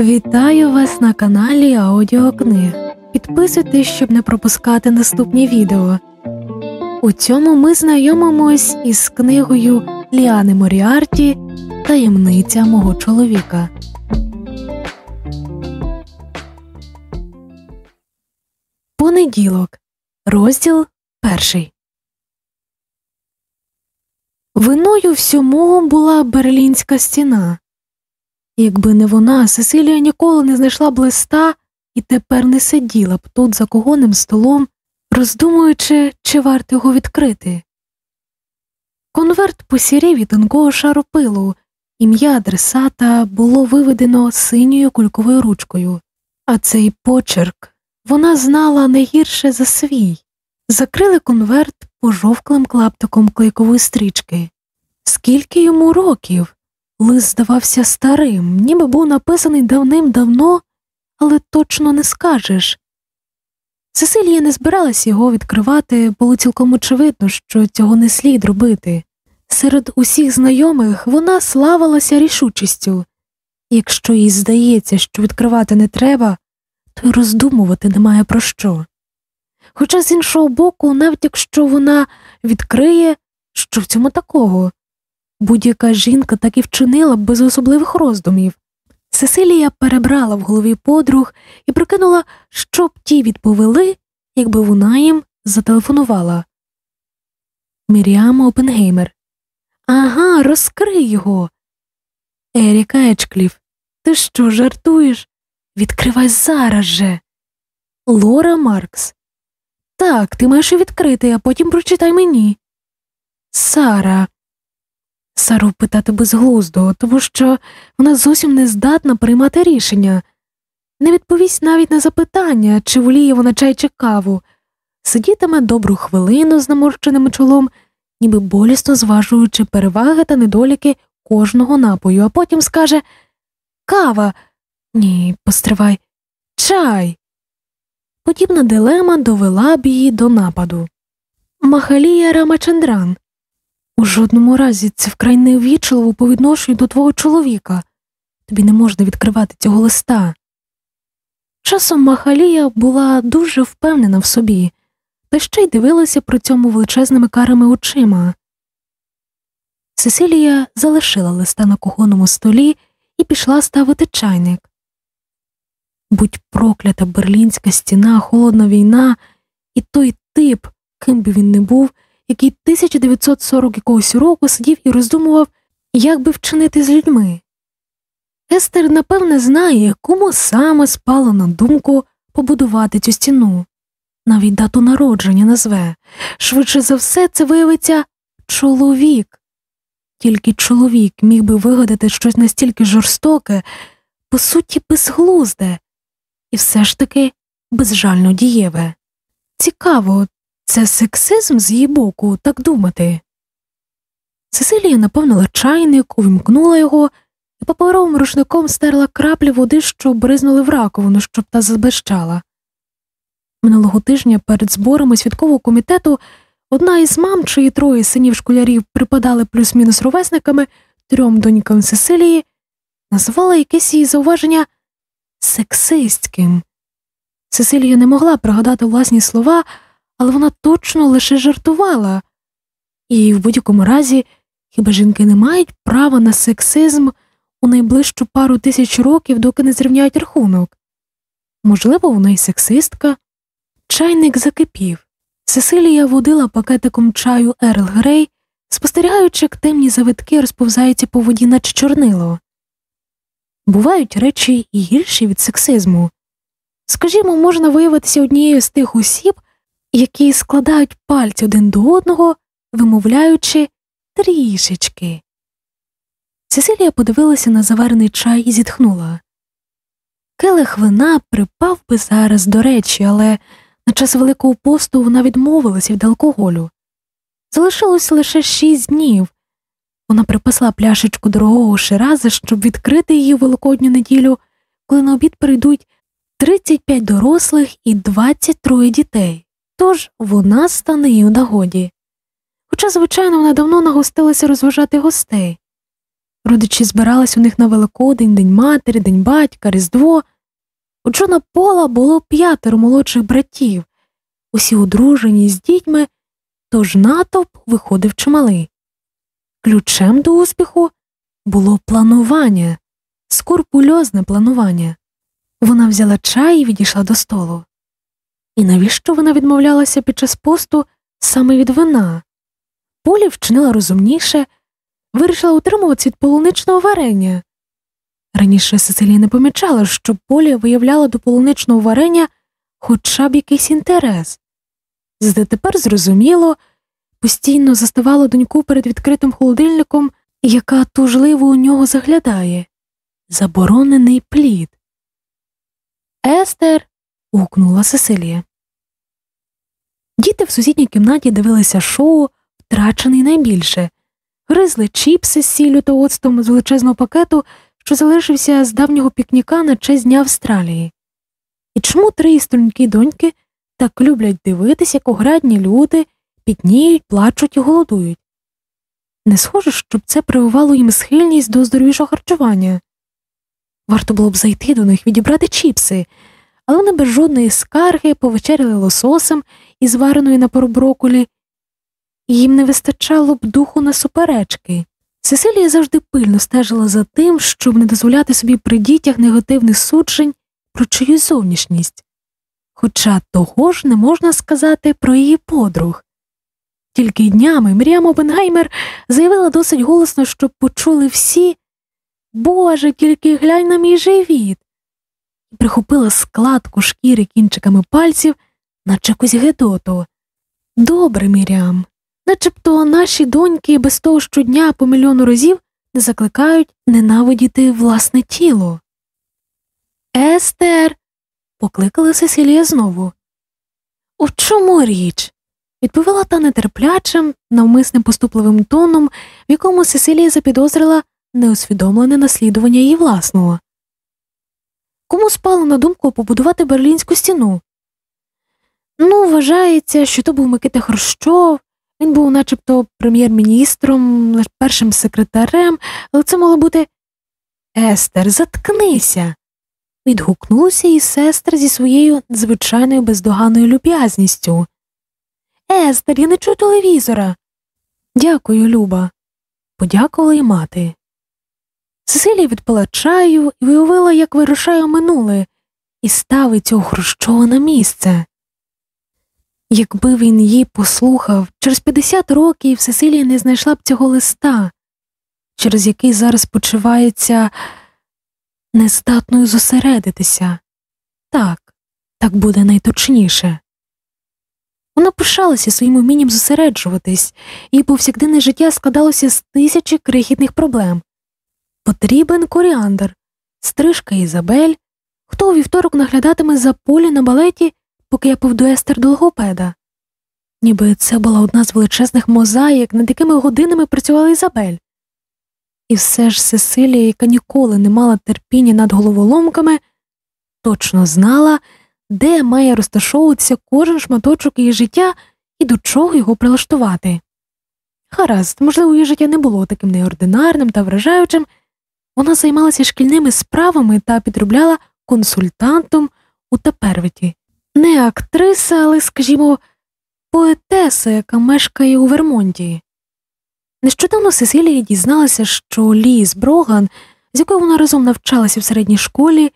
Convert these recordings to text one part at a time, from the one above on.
Вітаю вас на каналі Аудіокниг. Підписуйтесь, щоб не пропускати наступні відео. У цьому ми знайомимось із книгою Ліани Моріарті Таємниця мого чоловіка. Понеділок. Розділ перший. Виною всьому була берлінська стіна. Якби не вона, Сесилія ніколи не знайшла б листа і тепер не сиділа б тут за когоним столом, роздумуючи, чи варто його відкрити. Конверт посірів від тонкого шару пилу, ім'я адресата було виведено синьою кульковою ручкою, а цей почерк вона знала не гірше за свій. Закрили конверт пожовклим клаптиком клейкової стрічки. Скільки йому років? Лист здавався старим, ніби був написаний давним-давно, але точно не скажеш. Сесилія не збиралась його відкривати, було цілком очевидно, що цього не слід робити. Серед усіх знайомих вона славилася рішучістю якщо їй здається, що відкривати не треба, то й роздумувати немає про що. Хоча з іншого боку, навіть якщо вона відкриє, що в цьому такого, будь-яка жінка так і вчинила б без особливих роздумів. Сесилія перебрала в голові подруг і прикинула, що б ті відповіли, якби вона їм зателефонувала. Міріам Опенгеймер. Ага, розкрий його. Еріка Ечкліф. Ти що, жартуєш? Відкривай зараз же. Лора Маркс. Так, ти маєш відкрити, а потім прочитай мені. Сара. Сару питати безглуздо, тому що вона зовсім не здатна приймати рішення, не відповість навіть на запитання, чи воліє вона чай чи каву, сидітиме добру хвилину з наморщеним чолом, ніби болісно зважуючи переваги та недоліки кожного напою, а потім скаже Кава. Ні, постривай, чай. Подібна дилема довела б її до нападу. Махалія Рамачандран. У жодному разі це вкрай невічливо по відношенню до твого чоловіка. Тобі не можна відкривати цього листа. Часом Махалія була дуже впевнена в собі, та ще й дивилася при цьому величезними карими очима. Сесилія залишила листа на кухонному столі і пішла ставити чайник. Будь проклята берлінська стіна, холодна війна, і той тип, ким би він не був, який 1940 якогось року сидів і роздумував, як би вчинити з людьми. Естер, напевне, знає, кому саме спало на думку побудувати цю стіну, навіть дату народження назве. Швидше за все, це виявиться чоловік. Тільки чоловік міг би вигадати щось настільки жорстоке, по суті, безглузде, і все ж таки безжально дієве. Цікаво, це сексизм з її боку, так думати. Сесилія наповнила чайник, увімкнула його і паперовим рушником стерла краплі води, що бризнули в раковину, щоб та забещала. Минулого тижня перед зборами святкового комітету одна із мам, чиї троє синів школярів припадали плюс-мінус ровесниками трьом донькам Сесилії, назвала якесь її зауваження сексистським. Сесилія не могла пригадати власні слова, але вона точно лише жартувала, і в будь-якому разі хіба жінки не мають права на сексизм у найближчу пару тисяч років, доки не зрівняють рахунок. Можливо, вона й сексистка. Чайник закипів. Сесилія водила пакетиком чаю Ерл Грей, спостерігаючи, як темні завитки розповзаються по воді, наче чорнило. Бувають речі і гірші від сексизму. Скажімо, можна виявитися однією з тих осіб, які складають пальці один до одного, вимовляючи трішечки. Сесилія подивилася на заварений чай і зітхнула. Келих вина припав би зараз до речі, але на час Великого посту вона відмовилася від алкоголю. Залишилось лише шість днів. Вона припасла пляшечку дорогого шираза, щоб відкрити її в великодню неділю, коли на обід прийдуть 35 дорослих і 23 дітей, тож вона стане їй у нагоді. Хоча, звичайно, вона давно нагостилася розважати гостей. Родичі збирались у них на Великодень, День матері, День батька, Різдво. У Джона Пола було п'ятеро молодших братів, усі одружені з дітьми, тож натовп виходив чималий. Ключем до успіху було планування, скорпульозне планування. Вона взяла чай і відійшла до столу. І навіщо вона відмовлялася під час посту саме від вина? Полі вчинила розумніше, вирішила утримуватися від полуничного варення. Раніше Сесилія не помічала, що Полі виявляла до полуничного варення хоча б якийсь інтерес. Зате тепер зрозуміло, постійно заставала доньку перед відкритим холодильником, яка тужливо у нього заглядає заборонений плід. Естер. гукнула Сесилія. Діти в сусідній кімнаті дивилися шоу, втрачений найбільше, гризли чіпси з сіллю та оцтом з величезного пакету, що залишився з давнього пікніка на честь Дня Австралії. І чому три струнькі доньки так люблять дивитися, як оградні люди пітніють, плачуть і голодують? Не схоже, щоб це прививало їм схильність до здоровішого харчування. Варто було б зайти до них, відібрати чіпси, але вони без жодної скарги повечеряли лососем із вареною на пару броколі, і їм не вистачало б духу на суперечки. Сесилія завжди пильно стежила за тим, щоб не дозволяти собі при дітях негативних суджень про чиюсь зовнішність, хоча того ж не можна сказати про її подруг. Тільки днями Мріам Опенгеймер заявила досить голосно, щоб почули всі Боже, тільки глянь на мій живіт, і прихопила складку шкіри кінчиками пальців, наче якусь гедоту. Добре, Мірям, начебто наші доньки без того щодня по мільйону разів не закликають ненавидіти власне тіло. Естер. покликала Сесілія знову. У чому річ? відповіла та нетерплячим, навмисним поступливим тоном, в якому Сесилія запідозрила неусвідомлене наслідування її власного. Кому спало на думку побудувати берлінську стіну? Ну, вважається, що то був Микита Хрущов, він був начебто прем'єр-міністром, першим секретарем, але це мало бути Естер, заткнися. Відгукнулася її сестра зі своєю звичайною бездоганною люб'язністю. Естер, я не чую телевізора. Дякую, Люба. Подякувала й мати. Сесилія відпила чаю і виявила, як вирушає минуле, і ставить Хрущова на місце. Якби він її послухав, через 50 років Сесилія не знайшла б цього листа, через який зараз почувається нездатною зосередитися. Так, так буде найточніше. Вона пишалася своїм умінням зосереджуватись, і повсякденне життя складалося з тисячі крихітних проблем. Потрібен коріандр, стрижка Ізабель, хто у вівторок наглядатиме за полі на балеті, поки я повду естер до логопеда. Ніби це була одна з величезних мозаїк, над якими годинами працювала Ізабель. І все ж Сесилія, яка ніколи не мала терпіння над головоломками, точно знала, де має розташовуватися кожен шматочок її життя і до чого його прилаштувати. Гаразд, можливо, її життя не було таким неординарним та вражаючим. Вона займалася шкільними справами та підробляла консультантом у Тапервіті. Не актриса, але, скажімо, поетеса, яка мешкає у Вермонті. Нещодавно Сесилія дізналася, що Ліз Броган, з якою вона разом навчалася в середній школі,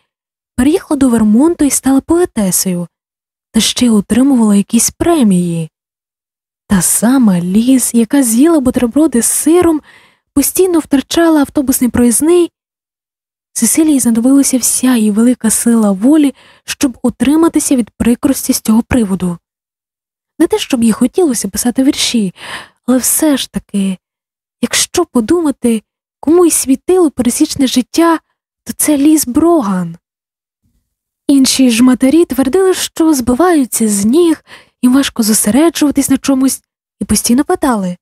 переїхала до Вермонту і стала поетесою, та ще отримувала якісь премії. Та сама Ліз, яка з'їла бутерброди з сиром постійно втрачала автобусний проїзний. Сесилії знадобилася вся її велика сила волі, щоб утриматися від прикрості з цього приводу. Не те, щоб їй хотілося писати вірші, але все ж таки, якщо подумати, кому й світило пересічне життя, то це ліс Броган. Інші ж матері твердили, що збиваються з ніг, і важко зосереджуватись на чомусь, і постійно питали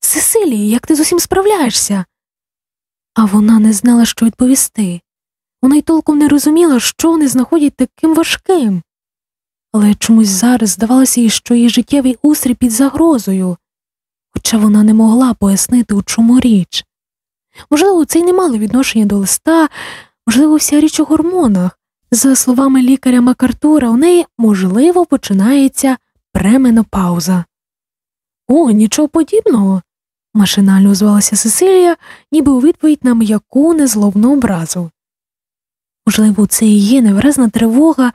Сесилії, як ти з усім справляєшся? А вона не знала, що відповісти. Вона й толком не розуміла, що вони знаходять таким важким. Але чомусь зараз здавалося їй, що її життєвий устрій під загрозою, хоча вона не могла пояснити, у чому річ. Можливо, це й не мало відношення до листа, можливо, вся річ у гормонах. За словами лікаря Макартура, у неї, можливо, починається пременопауза. О, нічого подібного. Машинально озвалася Сесилія, ніби у відповідь на м'яку незловну образу. Можливо, це і є невиразна тривога,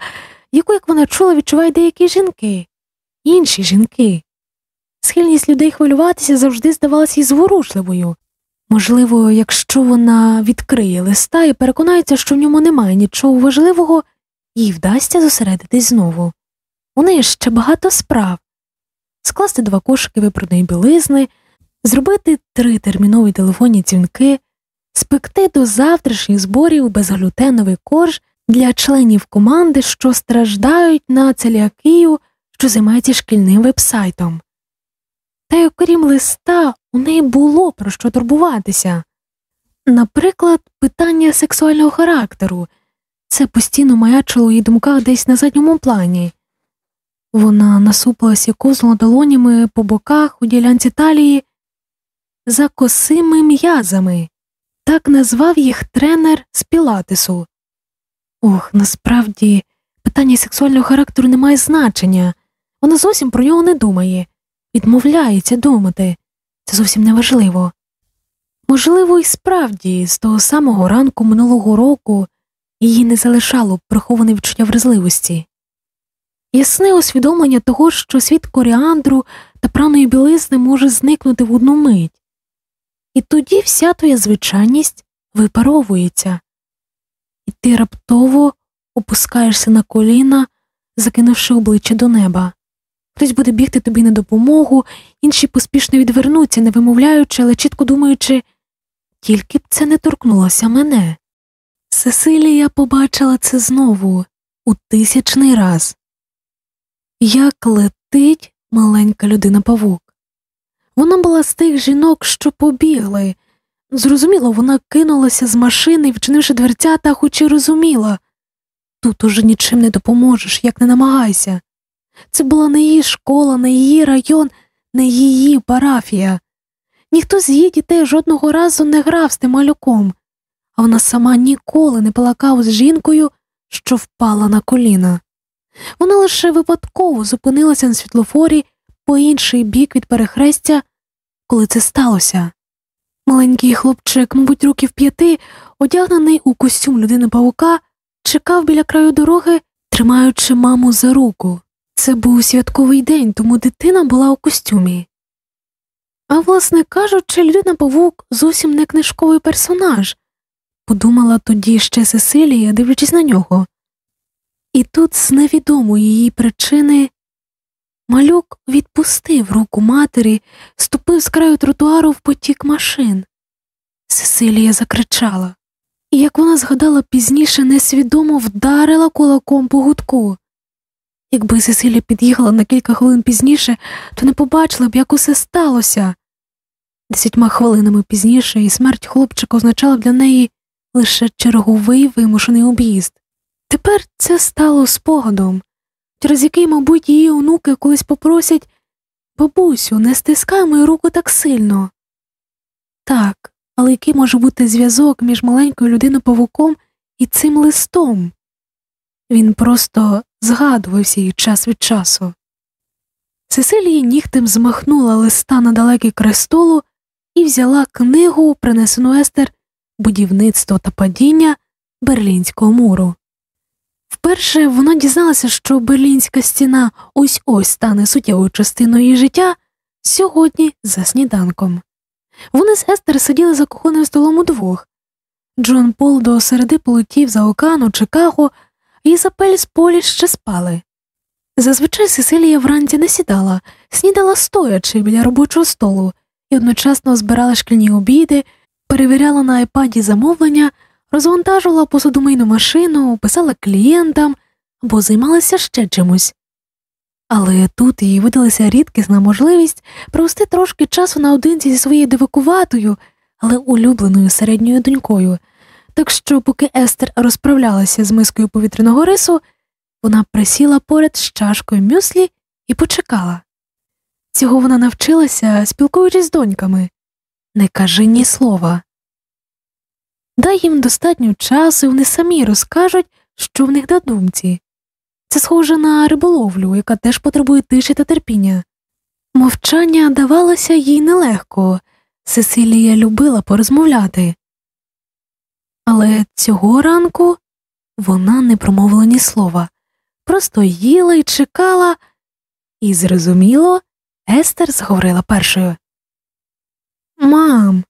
яку, як вона чула, відчувають деякі жінки, інші жінки. Схильність людей хвилюватися завжди здавалася їй зворушливою. Можливо, якщо вона відкриє листа і переконається, що в ньому немає нічого важливого, їй вдасться зосередитись знову. У неї ще багато справ скласти два кошики випраної білизни, зробити три термінові телефонні дзвінки, спекти до завтрашніх зборів безглютеновий корж для членів команди, що страждають на целіакію, що займається шкільним вебсайтом. Та й окрім листа, у неї було про що турбуватися. Наприклад, питання сексуального характеру це постійно маячило у її думках десь на задньому плані. Вона насупилась і ковзнула долонями по боках у ділянці талії за косими м'язами, так назвав їх тренер з Пілатесу. Ох, насправді, питання сексуального характеру не має значення, вона зовсім про нього не думає, відмовляється думати, це зовсім неважливо. Можливо, і справді, з того самого ранку минулого року її не залишало приховане відчуття вразливості. Ясне усвідомлення того, що світ коріандру та праної білизни може зникнути в одну мить, і тоді вся твоя звичайність випаровується, і ти раптово опускаєшся на коліна, закинувши обличчя до неба. Хтось буде бігти тобі на допомогу, інші поспішно відвернуться, не вимовляючи, але чітко думаючи, тільки б це не торкнулося мене. Сесилія побачила це знову у тисячний раз. Як летить маленька людина павук. Вона була з тих жінок, що побігли. Зрозуміло, вона кинулася з машини, вчинивши дверцята, хоч і розуміла тут уже нічим не допоможеш, як не намагайся. Це була не її школа, не її район, не її парафія. Ніхто з її дітей жодного разу не грав з тим малюком, а вона сама ніколи не плакав з жінкою, що впала на коліна. Вона лише випадково зупинилася на світлофорі по інший бік від перехрестя, коли це сталося. Маленький хлопчик, мабуть, років п'яти, одягнений у костюм людини павука, чекав біля краю дороги, тримаючи маму за руку. Це був святковий день, тому дитина була у костюмі. А, власне кажучи, людина павук зовсім не книжковий персонаж, подумала тоді ще Сесилія, дивлячись на нього. І тут з невідомої її причини малюк відпустив руку матері, ступив з краю тротуару в потік машин. Сесилія закричала, і, як вона згадала пізніше, несвідомо вдарила кулаком по гудку. Якби Сесилія під'їхала на кілька хвилин пізніше, то не побачила б, як усе сталося. Десятьма хвилинами пізніше і смерть хлопчика означала для неї лише черговий вимушений об'їзд. Тепер це стало спогадом, через який, мабуть, її онуки колись попросять бабусю, не стискай мою руку так сильно. Так, але який може бути зв'язок між маленькою людиною павуком і цим листом? Він просто згадувався її час від часу. Сесилія нігтем змахнула листа на далекий крестолу і взяла книгу, принесену Естер будівництво та падіння Берлінського муру. Вперше вона дізналася, що Берлінська стіна ось ось стане суттєвою частиною її життя сьогодні за сніданком. Вони з Естер сиділи за кухонним столом удвох. Джон Пол до середи полетів за океану Чикаго, і Ізапель з полі ще спали. Зазвичай Сесилія вранці не сідала, снідала стоячи біля робочого столу і одночасно збирала шкільні обіди, перевіряла на айпаді замовлення розвантажувала посудомийну машину, писала клієнтам або займалася ще чимось. Але тут їй видалася рідкісна можливість провести трошки часу наодинці зі своєю дивакуватою, але улюбленою середньою донькою, так що, поки Естер розправлялася з мискою повітряного рису, вона присіла поряд з чашкою мюслі і почекала. Цього вона навчилася, спілкуючись з доньками не кажи ні слова, Дай їм достатньо часу, і вони самі розкажуть, що в них на думці. Це схоже на риболовлю, яка теж потребує тиші та терпіння. Мовчання давалося їй нелегко, Сесилія любила порозмовляти. Але цього ранку вона не промовила ні слова, просто їла і чекала, і, зрозуміло, Естер зговорила першою. Мам,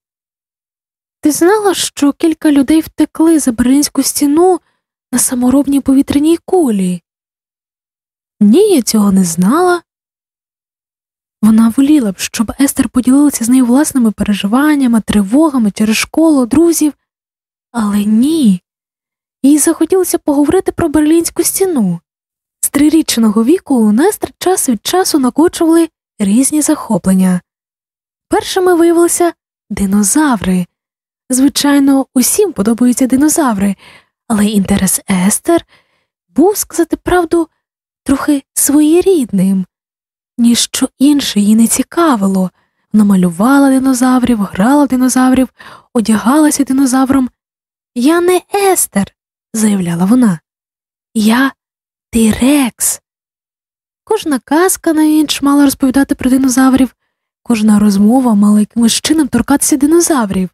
ти знала, що кілька людей втекли за Берлінську стіну на саморобній повітряній кулі? Ні, я цього не знала. Вона воліла б, щоб Естер поділилася з нею власними переживаннями, тривогами через школу, друзів, але ні, їй захотілося поговорити про берлінську стіну. З трирічного віку у Нестер час від часу накочували різні захоплення. Першими виявилися динозаври. Звичайно, усім подобаються динозаври, але інтерес Естер був, сказати правду, трохи своєрідним. Ніщо інше її не цікавило. Вона малювала динозаврів, грала динозаврів, одягалася динозавром. Я не Естер, заявляла вона. Я Тирекс. Кожна казка на інш мала розповідати про динозаврів, кожна розмова мала якимось чином торкатися динозаврів.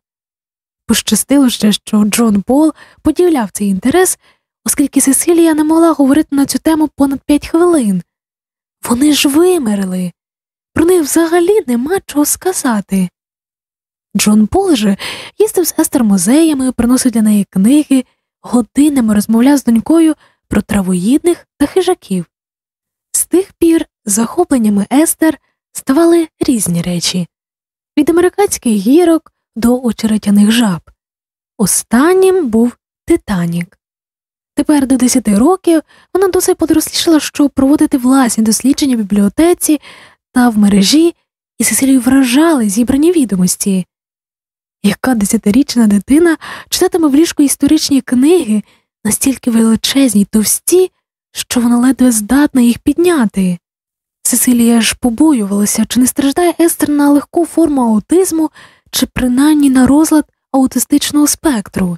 Пощастило ще, що Джон Пол поділяв цей інтерес, оскільки Сесилія не могла говорити на цю тему понад п'ять хвилин. Вони ж вимерли, про них взагалі нема чого сказати. Джон Пол же їздив з Естер музеями, приносив для неї книги, годинами розмовляв з донькою про травоїдних та хижаків. З тих пір захопленнями Естер ставали різні речі від американських гірок до очеретяних жаб. Останнім був Титанік. Тепер до 10 років вона досить подорослішала, щоб проводити власні дослідження в бібліотеці та в мережі, і Сесилію вражали зібрані відомості. Яка десятирічна дитина читатиме в ліжку історичні книги настільки величезні й товсті, що вона ледве здатна їх підняти? Сесилія ж побоювалася, чи не страждає Естер на легку форму аутизму, чи принаймні на розлад аутистичного спектру.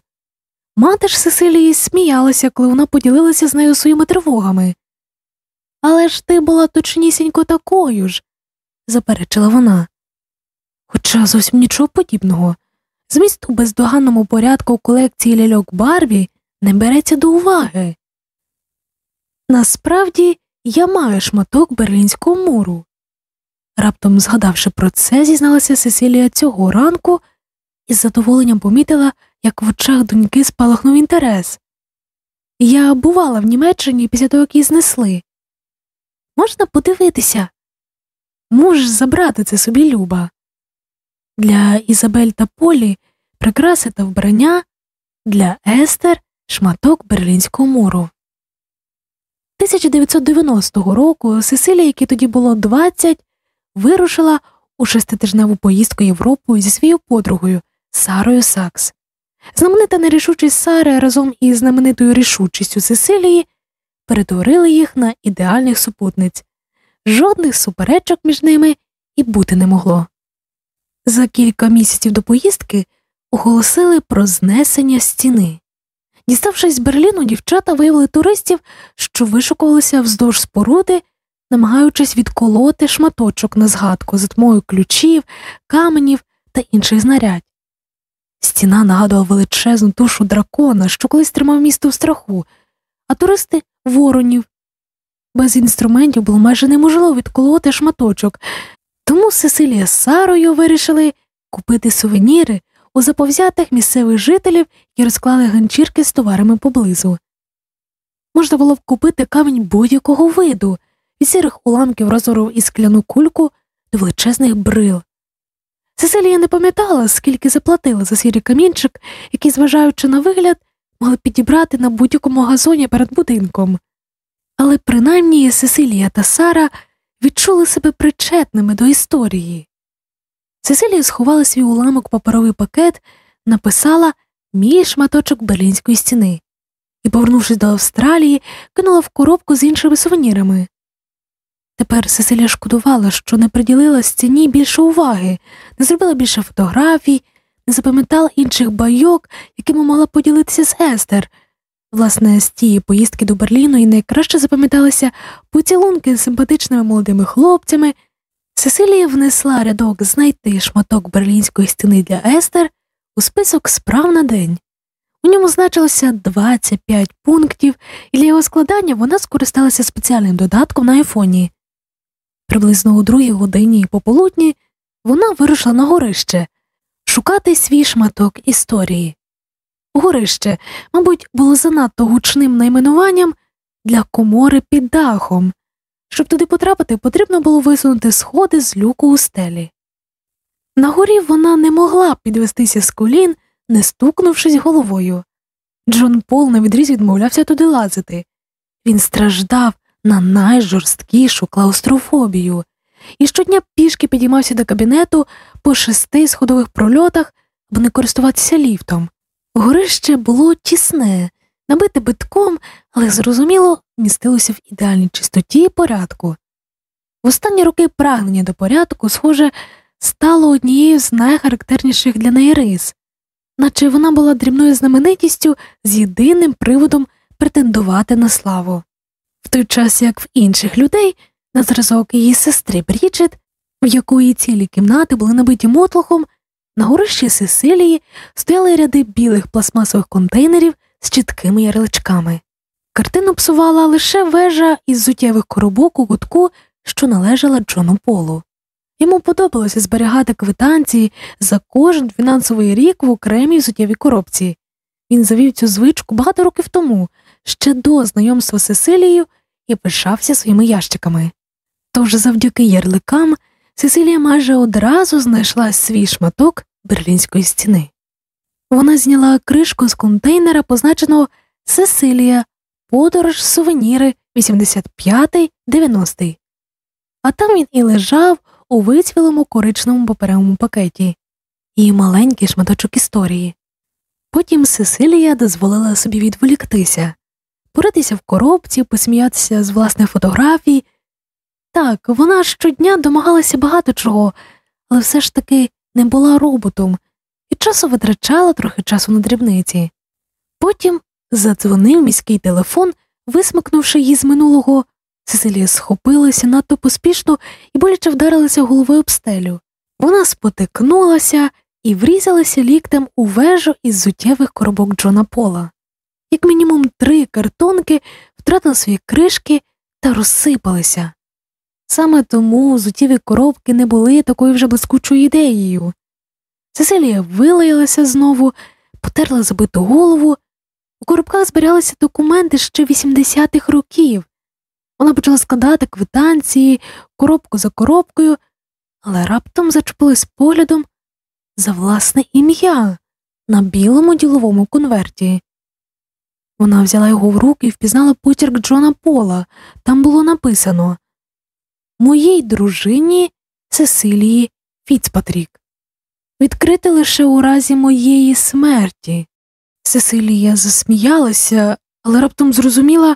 Мати ж Сесилії сміялася, коли вона поділилася з нею своїми тривогами. Але ж ти була точнісінько такою ж, заперечила вона. Хоча зовсім нічого подібного. Зміст у бездоганному порядку колекції ляльок Барбі не береться до уваги. Насправді я маю шматок берлінського муру. Раптом, згадавши про це, зізналася Сесилія цього ранку і з задоволенням помітила, як в очах доньки спалахнув інтерес. Я бувала в Німеччині після того, як її знесли. Можна подивитися? Можеш забрати це собі люба. Для Ізабель та Полі прикраси та вбрання, для Естер шматок берлінського муру. 1990 року Сесилія, якій тоді було 20, вирушила у шеститижневу поїздку Європою зі своєю подругою Сарою Сакс. Знаменита нерішучість Сари разом із знаменитою рішучістю Сесилії перетворили їх на ідеальних супутниць, жодних суперечок між ними і бути не могло. За кілька місяців до поїздки оголосили про знесення стіни. Діставшись з Берліну, дівчата виявили туристів, що вишукувалися вздовж споруди, намагаючись відколоти шматочок на згадку за тмою ключів, каменів та інших знарядь. Стіна нагадувала величезну тушу дракона, що колись тримав місто в страху, а туристи воронів. Без інструментів було майже неможливо відколоти шматочок, тому Сесилія з Сарою вирішили купити сувеніри у заповзятих місцевих жителів і розклали ганчірки з товарами поблизу. Можна було б купити камінь будь-якого виду, від сірих уламків розору і скляну кульку до величезних брил. Сесилія не пам'ятала, скільки заплатила за сірий камінчик, який, зважаючи на вигляд, могли підібрати на будь-якому газоні перед будинком. Але принаймні Сесилія та Сара відчули себе причетними до історії. Сесилія сховала свій уламок паперовий пакет, написала мій шматочок берлінської стіни і, повернувшись до Австралії, кинула в коробку з іншими сувенірами. Тепер Сесилія шкодувала, що не приділила стіні більше уваги, не зробила більше фотографій, не запам'ятала інших байок, якими мала поділитися з Естер. Власне, з тієї поїздки до Берліну і найкраще запам'яталися поцілунки з симпатичними молодими хлопцями. Сесилія внесла рядок знайти шматок берлінської стіни для Естер у список справ на день. У ньому значилося 25 пунктів, і для його складання вона скористалася спеціальним додатком на айфоні. Приблизно у другій годині пополудні вона вирушила на горище шукати свій шматок історії. Горище, мабуть, було занадто гучним найменуванням для комори під дахом. Щоб туди потрапити, потрібно було висунути сходи з люку у стелі. На горі вона не могла підвестися з колін, не стукнувшись головою. Джон Пол на відріз відмовлявся туди лазити. Він страждав на найжорсткішу клаустрофобію і щодня пішки підіймався до кабінету по шести сходових прольотах, аби не користуватися ліфтом. Горище було тісне, набите битком, але зрозуміло містилося в ідеальній чистоті і порядку. В останні роки прагнення до порядку, схоже, стало однією з найхарактерніших для неї рис, наче вона була дрібною знаменитістю з єдиним приводом претендувати на славу. В той час як в інших людей, на зразок її сестри Бріджит, в якої цілі кімнати були набиті мотлохом, на горищі Сесилії стояли ряди білих пластмасових контейнерів з чіткими ярличками. Картину псувала лише вежа із зуттєвих коробок у гудку, що належала Джону Полу. Йому подобалося зберігати квитанції за кожен фінансовий рік в окремій зуттєвій коробці. Він завів цю звичку багато років тому, ще до знайомства з Сесилією, і пишався своїми ящиками. Тож завдяки ярликам Сесилія майже одразу знайшла свій шматок берлінської стіни. Вона зняла кришку з контейнера, позначеного Сесилія, подорож, сувеніри 85-90. А там він і лежав у вицвілому коричневому паперовому пакеті, і маленький шматочок історії. Потім Сесилія дозволила собі відволіктися, поритися в коробці, посміятися з власних фотографій. Так, вона щодня домагалася багато чого, але все ж таки не була роботом і часу витрачала трохи часу на дрібниці. Потім задзвонив міський телефон, висмикнувши її з минулого. Сесилія схопилася надто поспішно і боляче вдарилася головою об стелю. Вона спотикнулася і врізалася ліктем у вежу із зуттєвих коробок Джона Пола. Як мінімум три картонки втратили свої кришки та розсипалися. Саме тому зуттєві коробки не були такою вже блискучою ідеєю. Сесилія вилаялася знову, потерла забиту голову. У коробках зберігалися документи ще 80-х років. Вона почала складати квитанції, коробку за коробкою, але раптом зачепилась поглядом за власне ім'я на білому діловому конверті. Вона взяла його в руки і впізнала потірк Джона Пола. Там було написано Моїй дружині Сесилії Фіцпатрік. Відкрити лише у разі моєї смерті. Сесилія засміялася, але раптом зрозуміла,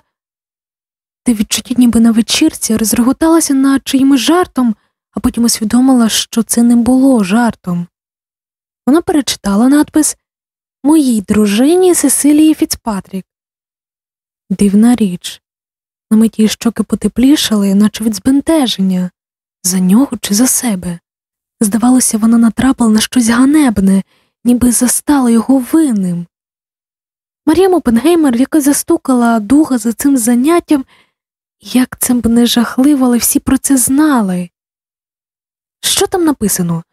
те відчуття ніби на вечірці розреготалася над чиїмось жартом, а потім усвідомила, що це не було жартом. Вона перечитала надпис Моїй дружині Сесилії Фіцпатрік. Дивна річ. На миті щоки потеплішали, наче від збентеження, за нього чи за себе. Здавалося, вона натрапила на щось ганебне, ніби застала його винним. Марія Опенгеймер якось застукала духа за цим заняттям, як це б не жахливо, але всі про це знали. Що там написано?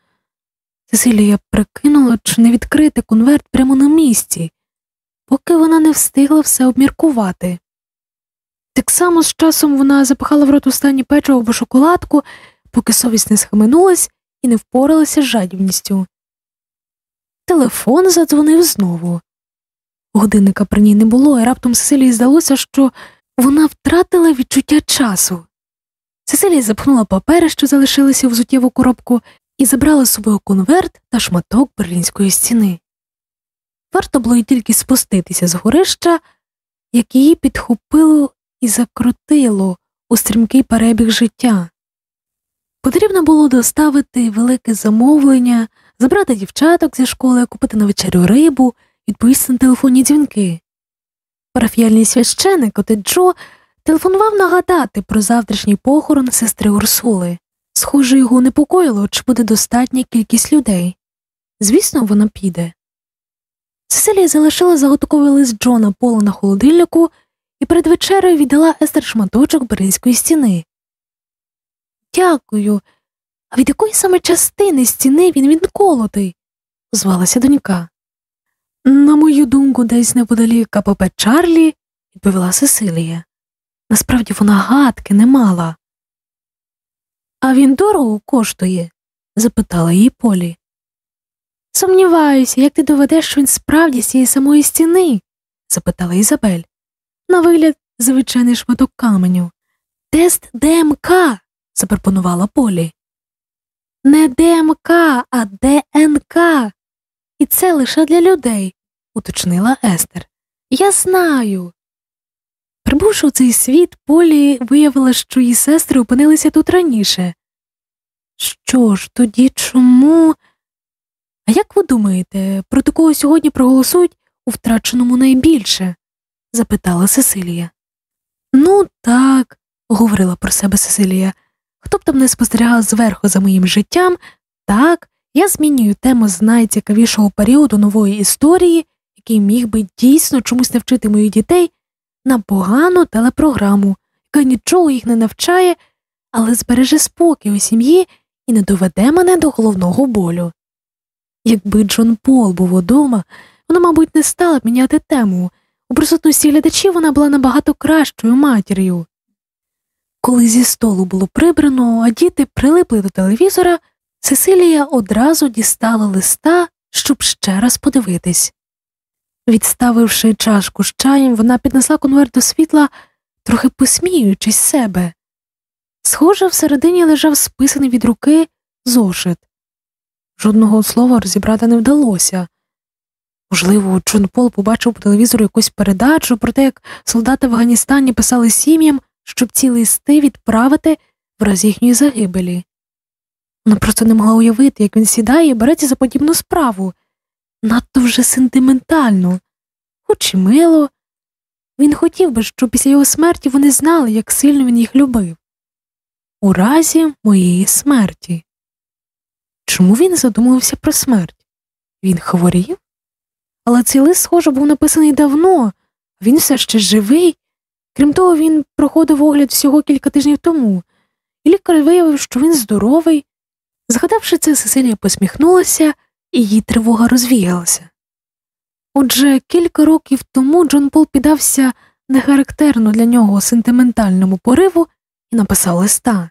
Сесилія прикинула, чи не відкрити конверт прямо на місці, поки вона не встигла все обміркувати. Так само з часом вона запихала в рот останні печиво в шоколадку, поки совість не схаменулась і не впоралася з жадібністю. Телефон задзвонив знову. Годинника при ній не було, і раптом Сесилії здалося, що вона втратила відчуття часу. Сесилія запхнула папери, що залишилися в зуттєву коробку, і забрала з собою конверт та шматок берлінської стіни. Варто було й тільки спуститися з горища, як її підхопило і закрутило у стрімкий перебіг життя. Потрібно було доставити велике замовлення забрати дівчаток зі школи, купити на вечерю рибу, відповісти на телефонні дзвінки. Парафіальний священик отець Джо телефонував нагадати про завтрашній похорон сестри Урсули. Схоже, його непокоїло, чи буде достатня кількість людей. Звісно, вона піде. Сесилія залишила заготовковий лист Джона Пола на холодильнику і перед вечерею віддала Естер шматочок беринської стіни. Дякую. А від якої саме частини стіни він відколотий? звалася донька. На мою думку, десь неподалік КПП Чарлі, відповіла Сесилія. Насправді вона гадки не мала. А він дорого коштує? запитала її Полі. Сумніваюся, як ти доведеш, що він справді з цієї самої стіни? запитала Ізабель. На вигляд звичайний шматок каменю. Тест ДМК, запропонувала Полі. Не ДМК, а ДНК. І це лише для людей, уточнила Естер. Я знаю. Прибувши у цей світ, Полі виявила, що її сестри опинилися тут раніше. Що ж, тоді чому? А як ви думаєте, проти кого сьогодні проголосують у втраченому найбільше? запитала Сесилія. Ну, так, говорила про себе Сесилія. Хто б там не спостерігав зверху за моїм життям, так, я змінюю тему з найцікавішого періоду нової історії, який міг би дійсно чомусь навчити моїх дітей на погану телепрограму, яка нічого їх не навчає, але збереже спокій у сім'ї і не доведе мене до головного болю. Якби Джон Пол був удома, вона, мабуть, не стала б міняти тему. У присутності глядачів вона була набагато кращою матір'ю. Коли зі столу було прибрано, а діти прилипли до телевізора, Сесилія одразу дістала листа, щоб ще раз подивитись. Відставивши чашку з чаєм, вона піднесла конверт до світла, трохи посміюючись себе. Схоже, всередині лежав списаний від руки зошит. Жодного слова розібрати не вдалося. Можливо, Джон Пол побачив по телевізору якусь передачу про те, як солдати в Афганістані писали сім'ям, щоб ці листи відправити в разі їхньої загибелі. Вона просто не могла уявити, як він сідає і береться за подібну справу. Надто вже сентиментально, хоч і мило. Він хотів би, щоб після його смерті вони знали, як сильно він їх любив. У разі моєї смерті. Чому він задумувався про смерть? Він хворів? Але цей лист, схоже, був написаний давно, він все ще живий. Крім того, він проходив огляд всього кілька тижнів тому, і лікар виявив, що він здоровий. Згадавши це, Сесилія посміхнулася, її тривога розвіялася. Отже, кілька років тому Джон Пол піддався нехарактерно для нього сентиментальному пориву і написав листа.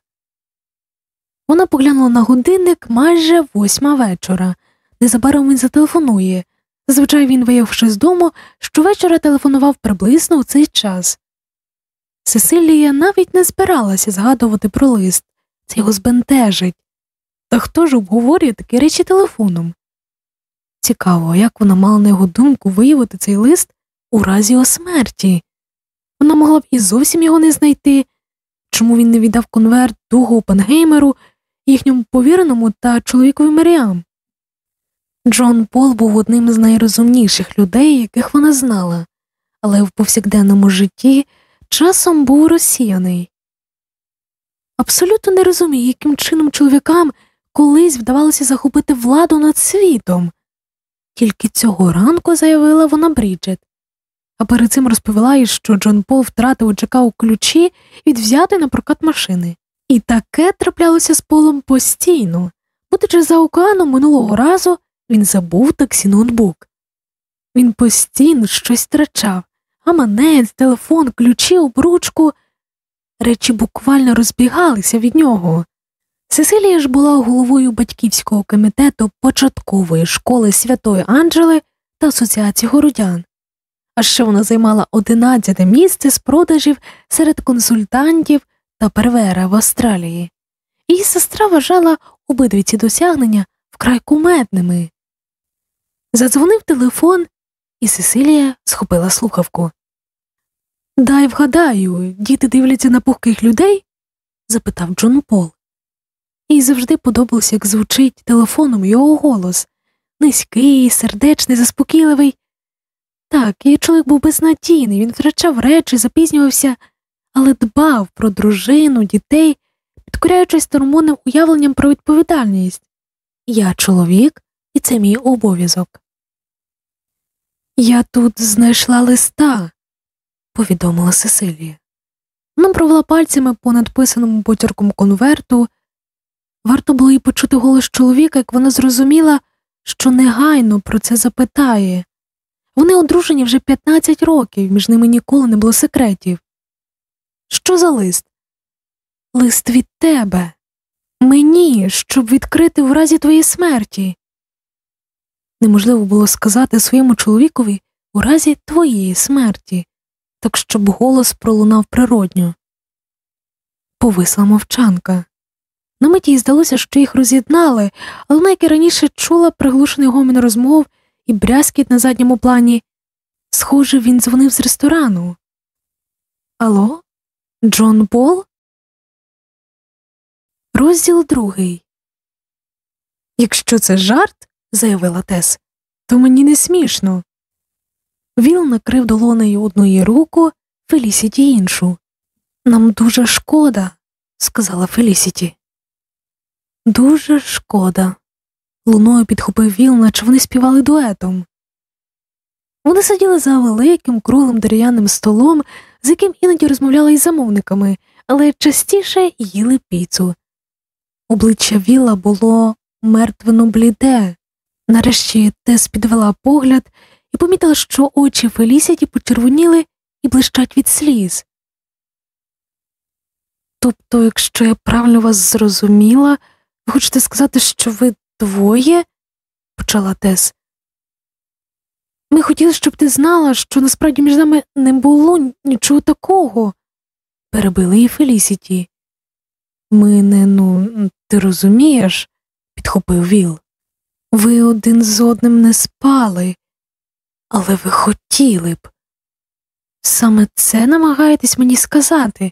Вона поглянула на годинник майже восьма вечора. Незабаром він зателефонує. Зазвичай він, виявивши з дому, щовечора телефонував приблизно у цей час. Сесилія навіть не збиралася згадувати про лист, це його збентежить. Та хто ж обговорює такі речі телефоном? Цікаво, як вона мала на його думку виявити цей лист у разі його смерті. Вона могла б і зовсім його не знайти, чому він не віддав конверт Дугу Опенгеймеру, їхньому повіреному та чоловікові Меріам. Джон Пол був одним з найрозумніших людей, яких вона знала, але в повсякденному житті часом був розсіяний. Абсолютно не розумію, яким чином чоловікам колись вдавалося захопити владу над світом. Тільки цього ранку заявила вона Бріджет, а перед цим розповіла їй, що Джон Пол втратив у Джека ключі від взяти на прокат машини. І таке траплялося з полом постійно. Будучи за океаном минулого разу, він забув таксі ноутбук. Він постійно щось втрачав гаманець, телефон, ключі, обручку. Речі буквально розбігалися від нього. Сесилія ж була головою батьківського комітету початкової школи Святої Анджели та Асоціації городян, а ще вона займала одинадцяте місце з продажів серед консультантів та первера в Австралії. Її сестра вважала обидві ці досягнення вкрай кумедними. Задзвонив телефон, і Сесилія схопила слухавку. Дай вгадаю, діти дивляться на пухких людей? запитав Джон Пол. Їй завжди подобалося, як звучить телефоном його голос низький, сердечний, заспокійливий. Так, її чоловік був безнадійний, він втрачав речі, запізнювався, але дбав про дружину, дітей, підкоряючись тормонним уявленням про відповідальність. Я чоловік, і це мій обов'язок. Я тут знайшла листа, повідомила Сесилія. Вона провела пальцями по надписаному потірком конверту. Варто було їй почути голос чоловіка, як вона зрозуміла, що негайно про це запитає. Вони одружені вже 15 років, між ними ніколи не було секретів. Що за лист? Лист від тебе. Мені, щоб відкрити в разі твоєї смерті. Неможливо було сказати своєму чоловікові у разі твоєї смерті, так щоб голос пролунав природньо. Повисла мовчанка. На миті їй здалося, що їх роз'єднали, але вона, як і раніше чула приглушений гомін розмов і брязкіт на задньому плані. Схоже, він дзвонив з ресторану. Алло? Джон Бол? Розділ другий. Якщо це жарт, заявила Тес, то мені не смішно. Віл накрив долонею одну руку, Фелісіті іншу. Нам дуже шкода, сказала Фелісіті. Дуже шкода. Луною підхопив Віл, наче вони співали дуетом. Вони сиділи за великим круглим дерев'яним столом, з яким іноді розмовляли із замовниками, але частіше їли піцу. Обличчя Віла було мертвено бліде. Нарешті Тес підвела погляд і помітила, що очі Фелісіті почервоніли і блищать від сліз. Тобто, якщо я правильно вас зрозуміла, ви хочете сказати, що ви двоє? почала Тес. Ми хотіли, щоб ти знала, що насправді між нами не було нічого такого, перебили її Фелісіті. Ми не, ну, ти розумієш, підхопив Віл. Ви один з одним не спали, але ви хотіли б. Саме це намагаєтесь мені сказати.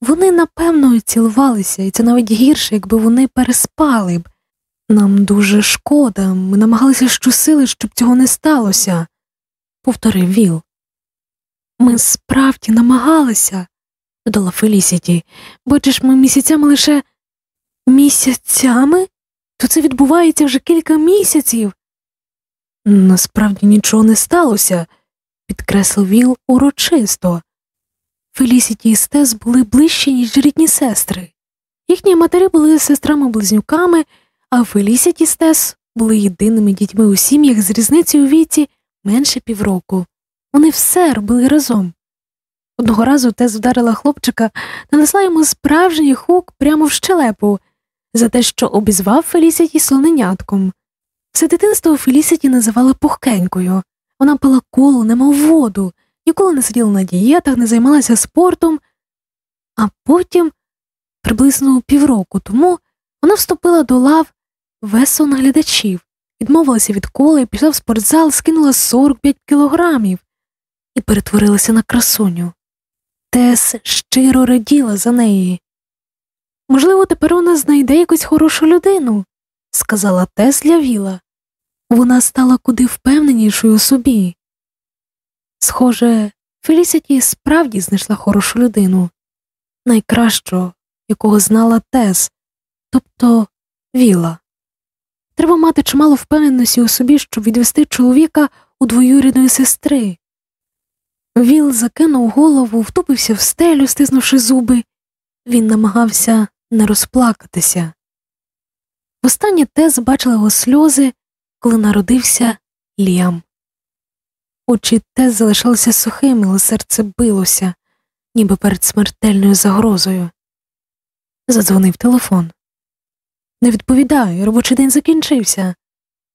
Вони напевно цілувалися, і це навіть гірше, якби вони переспали б. Нам дуже шкода, ми намагалися щосили, щоб цього не сталося, повторив Віл. Ми справді намагалися, додала Фелісіті. Бачиш, ми місяцями лише місяцями? То це відбувається вже кілька місяців. Насправді нічого не сталося, підкреслив Віл урочисто. Фелісіті і Стес були ближчі, ніж рідні сестри. Їхні матері були сестрами-близнюками, а Фелісіті і Стес були єдиними дітьми у сім'ях з різницею у віці менше півроку. Вони все робили разом. Одного разу Тес вдарила хлопчика, нанесла йому справжній хук прямо в щелепу за те, що обізвав Фелісіті слоненятком. Все дитинство Фелісіті називали пухкенькою. Вона пила колу, немов воду, ніколи не сиділа на дієтах, не займалася спортом, а потім, приблизно півроку тому, вона вступила до лав весо наглядачів, відмовилася від коли, пішла в спортзал, скинула 45 кілограмів і перетворилася на красуню. Тес щиро раділа за неї. Можливо, тепер вона знайде якусь хорошу людину, сказала Тес для Віла. Вона стала куди впевненішою у собі. Схоже, Фелісіті справді знайшла хорошу людину, найкращу, якого знала Тес, тобто Віла. Треба мати чимало впевненості у собі, щоб відвести чоловіка у двоюрідної сестри. Віл закинув голову, втупився в стелю, стиснувши зуби. Він намагався не розплакатися. Востаннє Тес бачила його сльози, коли народився Ліам. Очі Тес залишалися сухими, але серце билося, ніби перед смертельною загрозою. Задзвонив телефон. Не відповідаю, робочий день закінчився,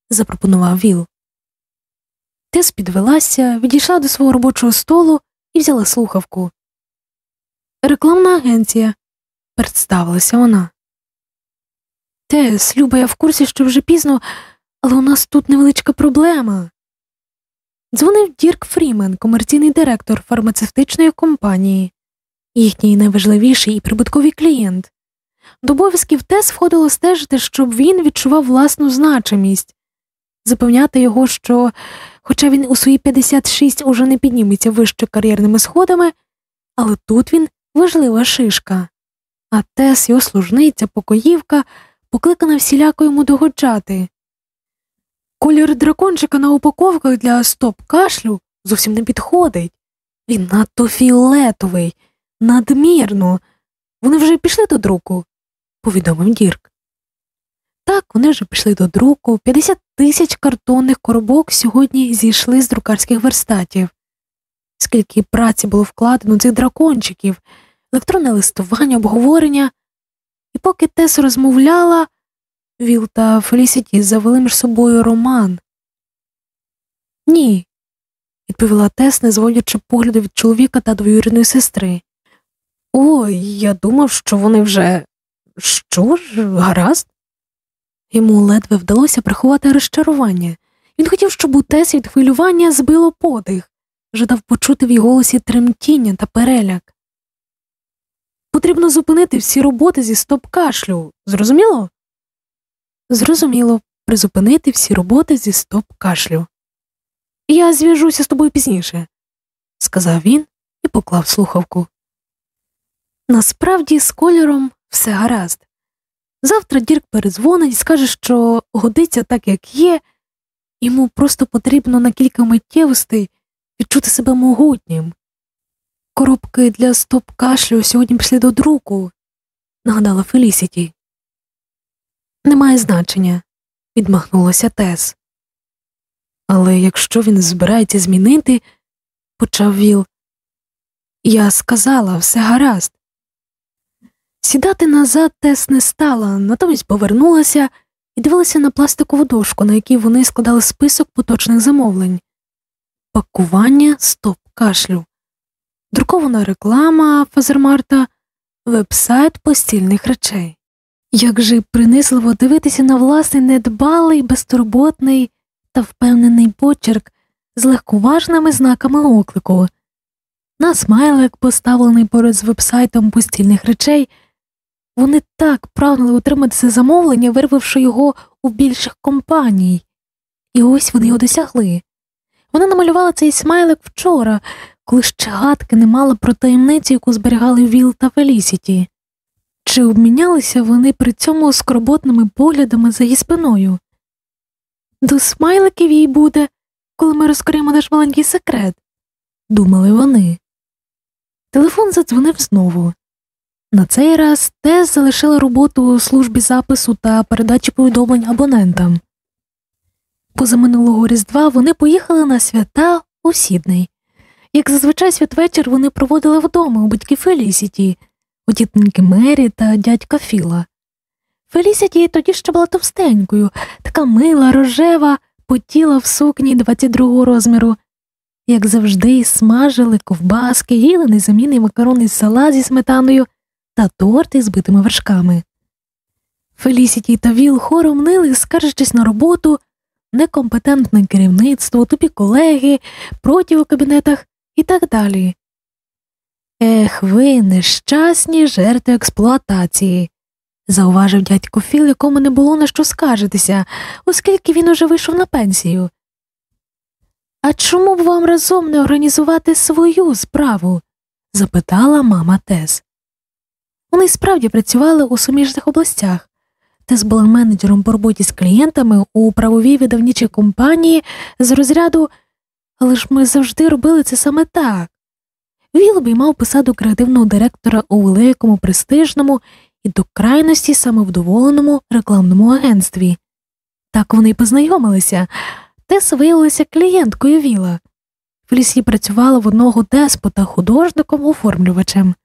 запропонував Віл. Тес підвелася, відійшла до свого робочого столу і взяла слухавку. Рекламна агенція, представилася вона. Тес, Люба, я в курсі, що вже пізно, але у нас тут невеличка проблема. Дзвонив Дірк Фрімен, комерційний директор фармацевтичної компанії, їхній найважливіший і прибутковий клієнт. До обов'язків Тес входило стежити, щоб він відчував власну значимість, запевняти його, що, хоча він у свої 56 уже не підніметься вище кар'єрними сходами, але тут він важлива шишка, а Тес, його служниця, покоївка, покликана всіляко йому догоджати. Колір дракончика на упаковках для стоп кашлю зовсім не підходить. Він надто фіолетовий, надмірно. Вони вже пішли до друку, повідомив Дірк. Так, вони вже пішли до друку, 50 тисяч картонних коробок сьогодні зійшли з друкарських верстатів. Скільки праці було вкладено цих дракончиків, електронне листування, обговорення, і поки Тес розмовляла, Віл та Фелісіті завели між собою роман. Ні, відповіла Тес, не зводячи погляду від чоловіка та двоюрідної сестри. Ой, я думав, що вони вже. Що ж, гаразд? Йому ледве вдалося приховати розчарування. Він хотів, щоб у Тес від хвилювання збило подих, жадав почути в її голосі тремтіння та переляк. Потрібно зупинити всі роботи зі стоп кашлю, зрозуміло? Зрозуміло, призупинити всі роботи зі стоп кашлю. Я зв'яжуся з тобою пізніше, сказав він і поклав слухавку. Насправді з кольором все гаразд. Завтра Дірк перезвонить і скаже, що годиться так, як є, йому просто потрібно на кілька миттєвостей відчути себе могутнім. Коробки для стоп кашлю сьогодні пішли до друку, нагадала Фелісіті. Немає значення, відмахнулася Тес. Але якщо він збирається змінити, почав Віл, я сказала все гаразд. Сідати назад Тес не стала, натомість повернулася і дивилася на пластикову дошку, на якій вони складали список поточних замовлень, пакування стоп кашлю, друкована реклама Фазермарта, вебсайт постільних речей. Як же принизливо дивитися на власний недбалий, безтурботний та впевнений почерк з легковажними знаками оклику, на смайлик, поставлений поряд з вебсайтом постільних речей. Вони так прагнули отримати це замовлення, вирвавши його у більших компаній, і ось вони його досягли. Вона намалювала цей смайлик вчора, коли ще гадки не мала про таємницю, яку зберігали Віл та Фелісіті. Чи обмінялися вони при цьому скорботними поглядами за її спиною? До смайликів їй буде, коли ми розкриємо наш маленький секрет, думали вони. Телефон задзвонив знову. На цей раз Тес залишила роботу у службі запису та передачі повідомлень абонентам. Позаминулого Різдва вони поїхали на свята у Сідней. Як зазвичай святвечір вони проводили вдома у батьків Фелісіті, у тітненьки Мері та дядька Філа. Фелісіті тоді ще була товстенькою, така мила, рожева, потіла в сукні 22-го розміру. Як завжди, смажили ковбаски, їли незамінний макаронний салат зі сметаною та торти з битими вершками. Фелісіті та Віл хором нили, скаржачись на роботу, некомпетентне керівництво, тупі колеги, проті у кабінетах і так далі. Ех, ви нещасні жертви експлуатації, зауважив дядько Філ, якому не було на що скаржитися, оскільки він уже вийшов на пенсію. А чому б вам разом не організувати свою справу? запитала мама Тес. Вони справді працювали у суміжних областях. Тес була менеджером по роботі з клієнтами у правовій видавничій компанії з розряду, але ж ми завжди робили це саме так. Віл обіймав посаду креативного директора у великому, престижному і до крайності самовдоволеному рекламному агентстві. Так вони й познайомилися. Тес виявилася клієнткою Віла. Фелісі працювала в одного деспота художником оформлювачем.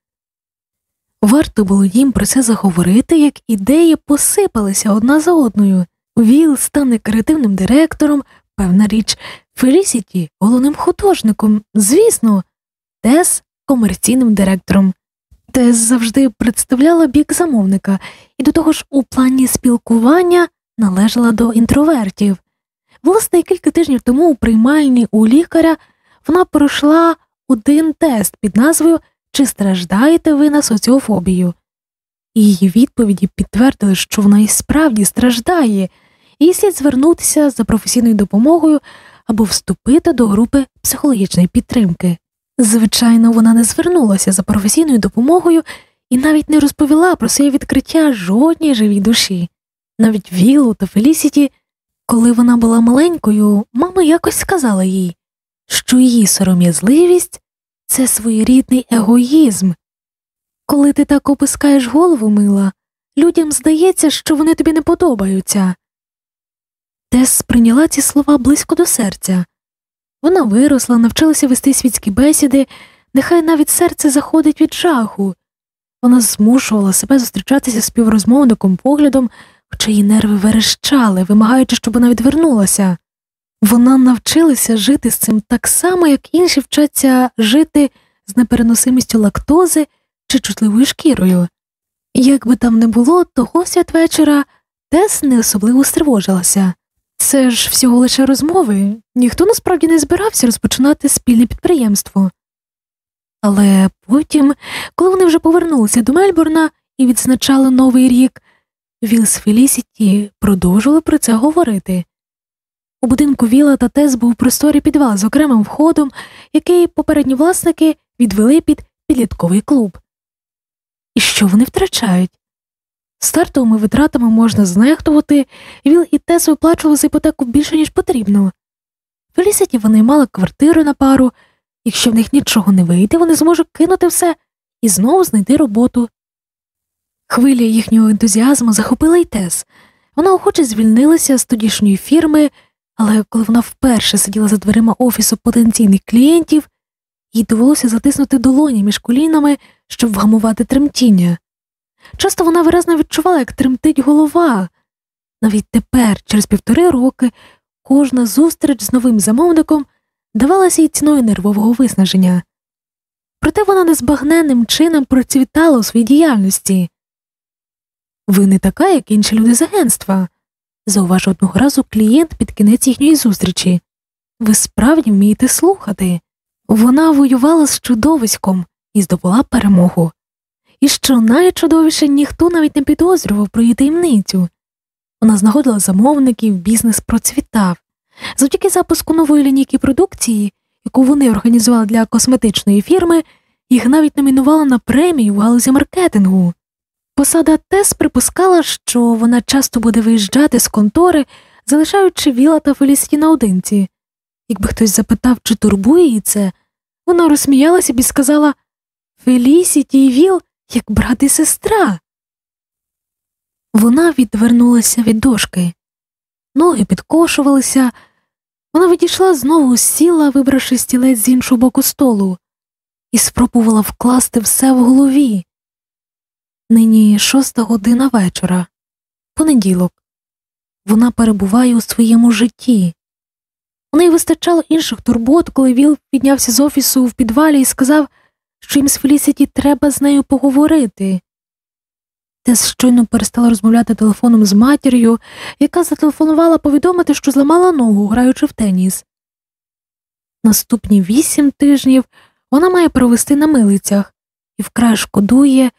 Варто було їм про це заговорити, як ідеї посипалися одна за одною. Віл стане креативним директором, певна річ, Фелісіті головним художником, звісно, Тес комерційним директором. Тес завжди представляла бік замовника і до того ж у плані спілкування належала до інтровертів. Власне, кілька тижнів тому у приймальні у лікаря вона пройшла один тест під назвою Чи страждаєте ви на соціофобію? її відповіді підтвердили, що вона і справді страждає, і слід звернутися за професійною допомогою або вступити до групи психологічної підтримки. Звичайно, вона не звернулася за професійною допомогою і навіть не розповіла про своє відкриття жодній живій душі. Навіть Вілу та Фелісіті, коли вона була маленькою, мама якось сказала їй, що її сором'язливість це своєрідний егоїзм. Коли ти так опускаєш голову, мила, людям здається, що вони тобі не подобаються. Тес сприйняла ці слова близько до серця. Вона виросла, навчилася вести світські бесіди, нехай навіть серце заходить від жаху. Вона змушувала себе зустрічатися з співрозмовником поглядом, хоча її нерви верещали, вимагаючи, щоб вона відвернулася. Вона навчилася жити з цим так само, як інші вчаться жити з непереносимістю лактози чи чутливою шкірою. Як би там не було, того святвечора Тес не особливо стривожилася. Це ж всього лише розмови, ніхто насправді не збирався розпочинати спільне підприємство. Але потім, коли вони вже повернулися до Мельбурна і відзначали Новий рік, Вілс Фелісіті продовжували про це говорити. У будинку Віла та Тес був просторий підвал з окремим входом, який попередні власники відвели під підлітковий клуб. І що вони втрачають? Стартовими витратами можна знехтувати, і Віл і Тес виплачували за іпотеку більше, ніж потрібно. Фелісіті вони мали квартиру на пару, якщо в них нічого не вийде, вони зможуть кинути все і знову знайти роботу. Хвиля їхнього ентузіазму захопила й Тес. Вона охоче звільнилася з тодішньої фірми, але коли вона вперше сиділа за дверима офісу потенційних клієнтів, їй довелося затиснути долоні між колінами, щоб вгамувати тремтіння. Часто вона виразно відчувала, як тремтить голова. Навіть тепер, через півтори роки, кожна зустріч з новим замовником давалася їй ціною нервового виснаження. Проте вона незбагненним чином процвітала у своїй діяльності. Ви не така, як інші люди з агентства, зауважив одного разу клієнт під кінець їхньої зустрічі. Ви справді вмієте слухати. Вона воювала з чудовиськом і здобула перемогу. І що найчудовіше ніхто навіть не підозрював про її таємницю. Вона знаходила замовників, бізнес процвітав. Завдяки запуску нової лінійки продукції, яку вони організували для косметичної фірми, їх навіть номінували на премію в галузі маркетингу. Посада Тес припускала, що вона часто буде виїжджати з контори, залишаючи Віла та Фелісіті наодинці. Якби хтось запитав, чи турбує її це, вона розсміялася б і сказала Фелісіті і Віл як брат і сестра. Вона відвернулася від дошки, ноги підкошувалися, вона відійшла знову сіла, вибравши стілець з іншого боку столу, і спробувала вкласти все в голові. Нині шоста година вечора, понеділок. Вона перебуває у своєму житті. У неї вистачало інших турбот, коли Віл піднявся з офісу в підвалі і сказав, що їм з Фелісіті треба з нею поговорити. Тес щойно перестала розмовляти телефоном з матір'ю, яка зателефонувала повідомити, що зламала ногу, граючи в теніс. Наступні вісім тижнів вона має провести на милицях і вкрай шкодує,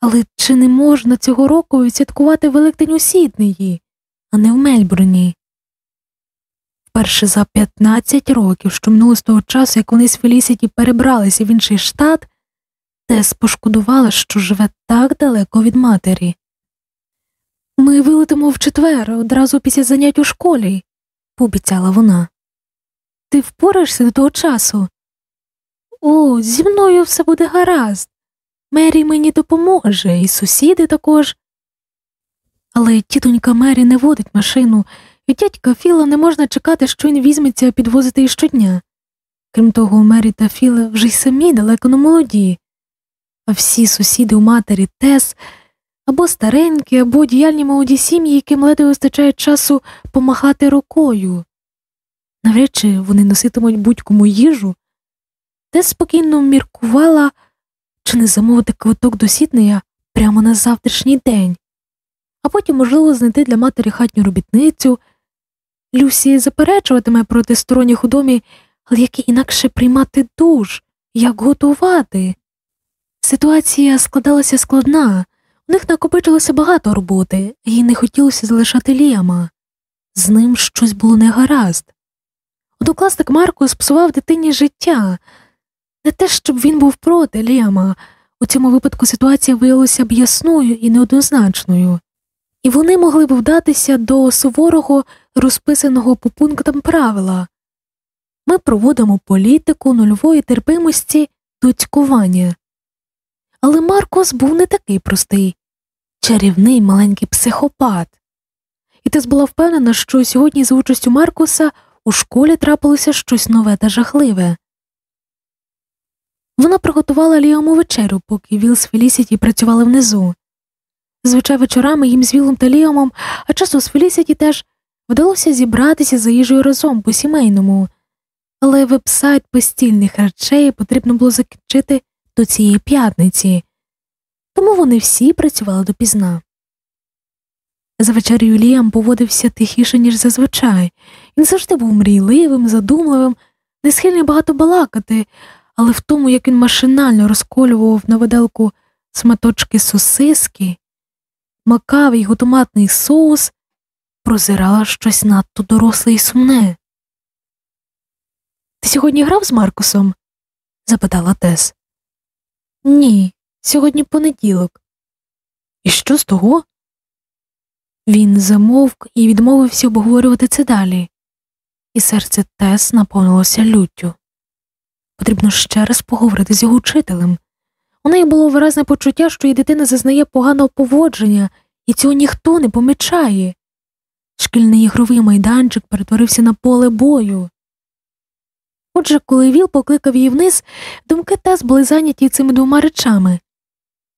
але чи не можна цього року відсвяткувати Великдень у Сіднеї, а не в Мельбурні? Вперше за 15 років, що минуло з того часу, як вони з Фелісіті перебралися в інший штат, Тес пошкодувала, що живе так далеко від матері. Ми вилетимо в четвер одразу після занять у школі, пообіцяла вона. Ти впораєшся до того часу? О, зі мною все буде гаразд. Мері мені допоможе, і сусіди також. Але тітонька Мері не водить машину, і дядька Філа не можна чекати, що він візьметься підвозити її щодня. Крім того, Мері та Філа вже й самі далеко не молоді, а всі сусіди у матері Тес або старенькі, або діяльні молоді сім'ї, яким ледве вистачає часу помахати рукою. Навряд чи вони носитимуть будь-кому їжу. Тес спокійно міркувала, чи не замовити квиток до Сіднея прямо на завтрашній день, а потім, можливо, знайти для матері хатню робітницю. Люсі заперечуватиме проти сторонніх у домі, але як інакше приймати душ, як готувати. Ситуація складалася складна, У них накопичилося багато роботи, їй не хотілося залишати Ліама. З ним щось було негаразд. Однокласник Марко спсував дитині життя, не те, щоб він був проти Ліама. У цьому випадку ситуація виявилася б ясною і неоднозначною, і вони могли б вдатися до суворого, розписаного по пунктам правила ми проводимо політику нульової терпимості до цькування. Але Маркос був не такий простий, чарівний маленький психопат. І Тес була впевнена, що сьогодні за участю Маркуса у школі трапилося щось нове та жахливе. Вона приготувала Ліому вечерю, поки Віл з Фелісіті працювали внизу. Звичай вечорами їм з Вілом та Ліомом, а часу з Фелісіті теж вдалося зібратися за їжею разом по сімейному, але вебсайт постільних речей потрібно було закінчити до цієї п'ятниці, тому вони всі працювали допізна. За вечерею Ліам поводився тихіше, ніж зазвичай, він завжди був мрійливим, задумливим, не схильний багато балакати, але в тому, як він машинально розколював на виделку сматочки сосиски, макавий готоматний соус, прозирало щось надто доросле і сумне. Ти сьогодні грав з Маркусом? запитала Тес. Ні, сьогодні понеділок. І що з того? Він замовк і відмовився обговорювати це далі, і серце Тес наповнилося люттю. Потрібно ще раз поговорити з його учителем. У неї було виразне почуття, що її дитина зазнає поганого поводження, і цього ніхто не помічає. Шкільний ігровий майданчик перетворився на поле бою. Отже, коли Віл покликав її вниз, думки Тес були зайняті цими двома речами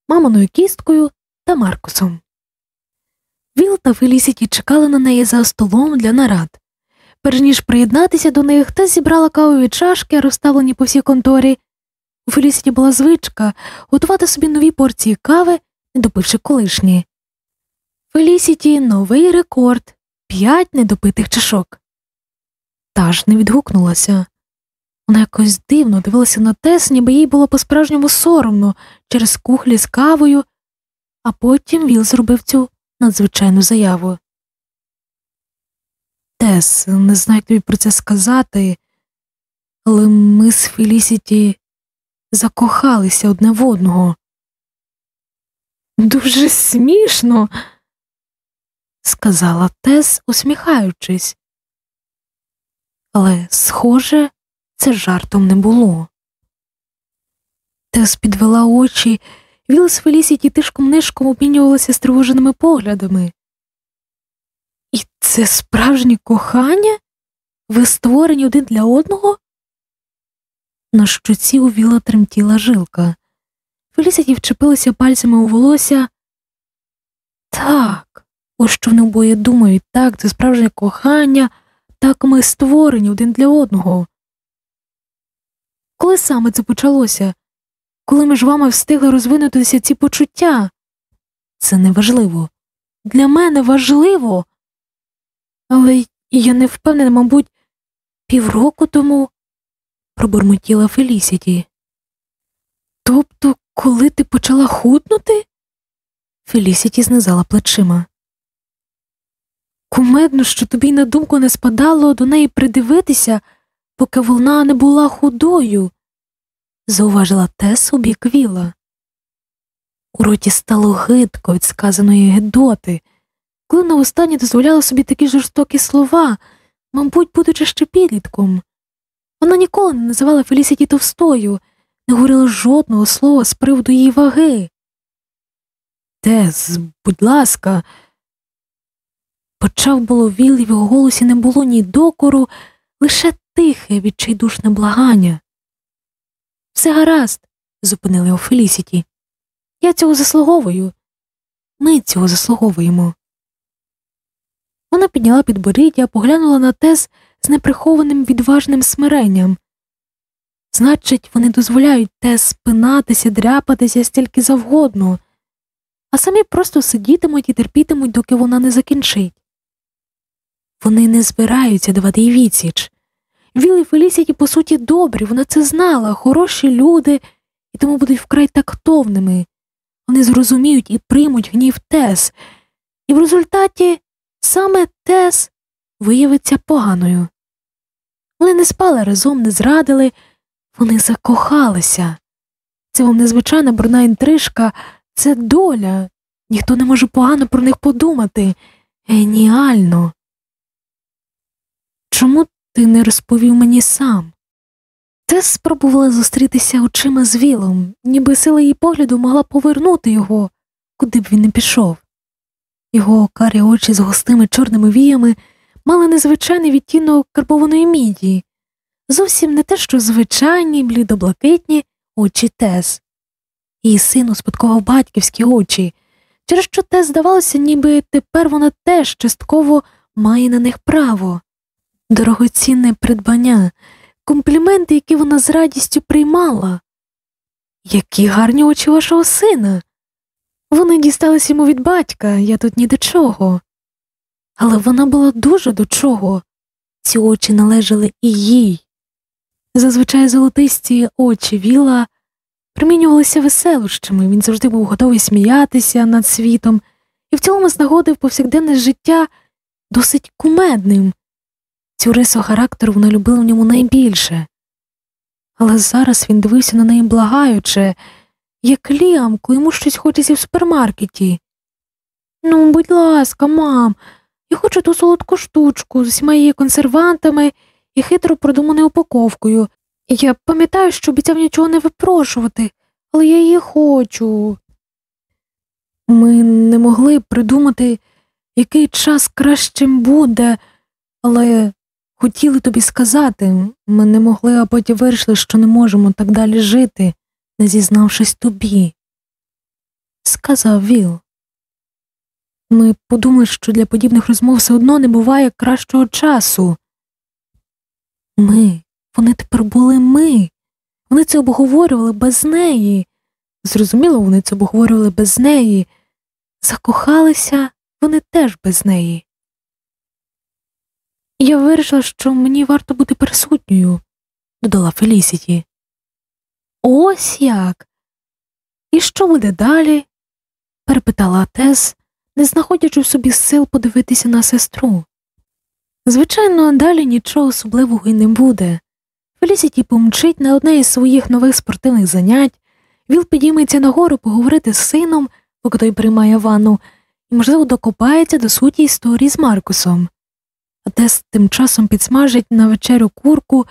мамоною кісткою та Маркусом. Віл та Фелісіті чекали на неї за столом для нарад. Перш ніж приєднатися до них, Тес зібрала кавові чашки, розставлені по всій конторі. У Фелісіті була звичка готувати собі нові порції кави, не допивши колишні. Фелісіті новий рекорд п'ять недопитих чашок. Та ж не відгукнулася. Вона якось дивно дивилася на Тес, ніби їй було по справжньому соромно через кухлі з кавою, а потім Віл зробив цю надзвичайну заяву. Тес, не знаю, як тобі про це сказати, але ми з Фелісіті закохалися одне в одного. Дуже смішно, сказала Тес, усміхаючись. Але, схоже, це жартом не було. Тес підвела очі, Віл Фелісіті тишком нишком обмінювалися стривоженими поглядами. І це справжнє кохання? Ви створені один для одного? На щоці у Віла тремтіла жилка. Фелісіті вчепилася пальцями у волосся. Так, ось що вони обоє думають, так, це справжнє кохання, так ми створені один для одного. Коли саме це почалося? Коли ми ж вами встигли розвинутися ці почуття? Це неважливо. Для мене важливо. Але я не впевнена, мабуть, півроку тому пробурмотіла Фелісіті. Тобто, коли ти почала худнути? Фелісіті знизала плечима. Кумедно, що тобі на думку не спадало до неї придивитися поки вона не була худою, зауважила Тес у бік віла. У роті стало гидко від сказаної гидоти, коли на останнє дозволяла собі такі жорстокі слова, мабуть, будучи ще підлітком. Вона ніколи не називала Фелісіті товстою, не говорила жодного слова з приводу її ваги. Тес, будь ласка, почав було віл, і в його голосі не було ні докору, лише тихе, відчайдушне благання. Все гаразд, зупинили у Фелісіті. Я цього заслуговую. Ми цього заслуговуємо. Вона підняла підборіддя, поглянула на тез з неприхованим відважним смиренням. Значить, вони дозволяють тез спинатися, дряпатися стільки завгодно, а самі просто сидітимуть і терпітимуть, доки вона не закінчить. Вони не збираються давати їй відсіч. Віл Фелісіті, по суті, добрі, вона це знала, хороші люди і тому будуть вкрай тактовними. вони зрозуміють і приймуть гнів Тес, і в результаті саме Тес виявиться поганою. Вони не спали разом, не зрадили, вони закохалися. Це вам незвичайна брудна інтрижка, це доля. Ніхто не може погано про них подумати. Геніально. Чому ти не розповів мені сам? Тес спробувала зустрітися очима з Вілом, ніби сила її погляду могла повернути його, куди б він не пішов. Його карі очі з густими чорними віями мали незвичайний відтінок карбованої міді, зовсім не те, що звичайні блідоблакитні очі Тес. Її син успадкував батьківські очі, через що Тес здавалося, ніби тепер вона теж частково має на них право. Дорогоцінне придбання, компліменти, які вона з радістю приймала. Які гарні очі вашого сина. Вони дістались йому від батька, я тут ні до чого. Але вона була дуже до чого. Ці очі належали і їй. Зазвичай золотисті очі віла примінювалися веселощами, він завжди був готовий сміятися над світом і в цілому знаходив повсякденне життя досить кумедним. Цю рису характеру вона любила в ньому найбільше. Але зараз він дивився на неї благаючи, як коли йому щось хочеться в супермаркеті. Ну, будь ласка, мам, я хочу ту солодку штучку з усіма її консервантами і хитро продуманою упаковкою. Я пам'ятаю, що обіцяв нічого не випрошувати, але я її хочу. Ми не могли придумати, який час кращим буде, але хотіли тобі сказати, ми не могли, а потім вирішили, що не можемо так далі жити, не зізнавшись тобі. Сказав Віл. Ми подумали, що для подібних розмов все одно не буває кращого часу. Ми, вони тепер були ми. Вони це обговорювали без неї. Зрозуміло, вони це обговорювали без неї. Закохалися вони теж без неї. Я вирішила, що мені варто бути присутньою, додала Фелісіті. Ось як. І що буде далі? перепитала Тес, не знаходячи в собі сил подивитися на сестру. Звичайно, далі нічого особливого й не буде. Фелісіті помчить на одне із своїх нових спортивних занять, Віл підійметься нагору поговорити з сином, поки той приймає ванну, і, можливо, докопається до суті історії з Маркусом. А Тес тим часом підсмажить на вечерю курку,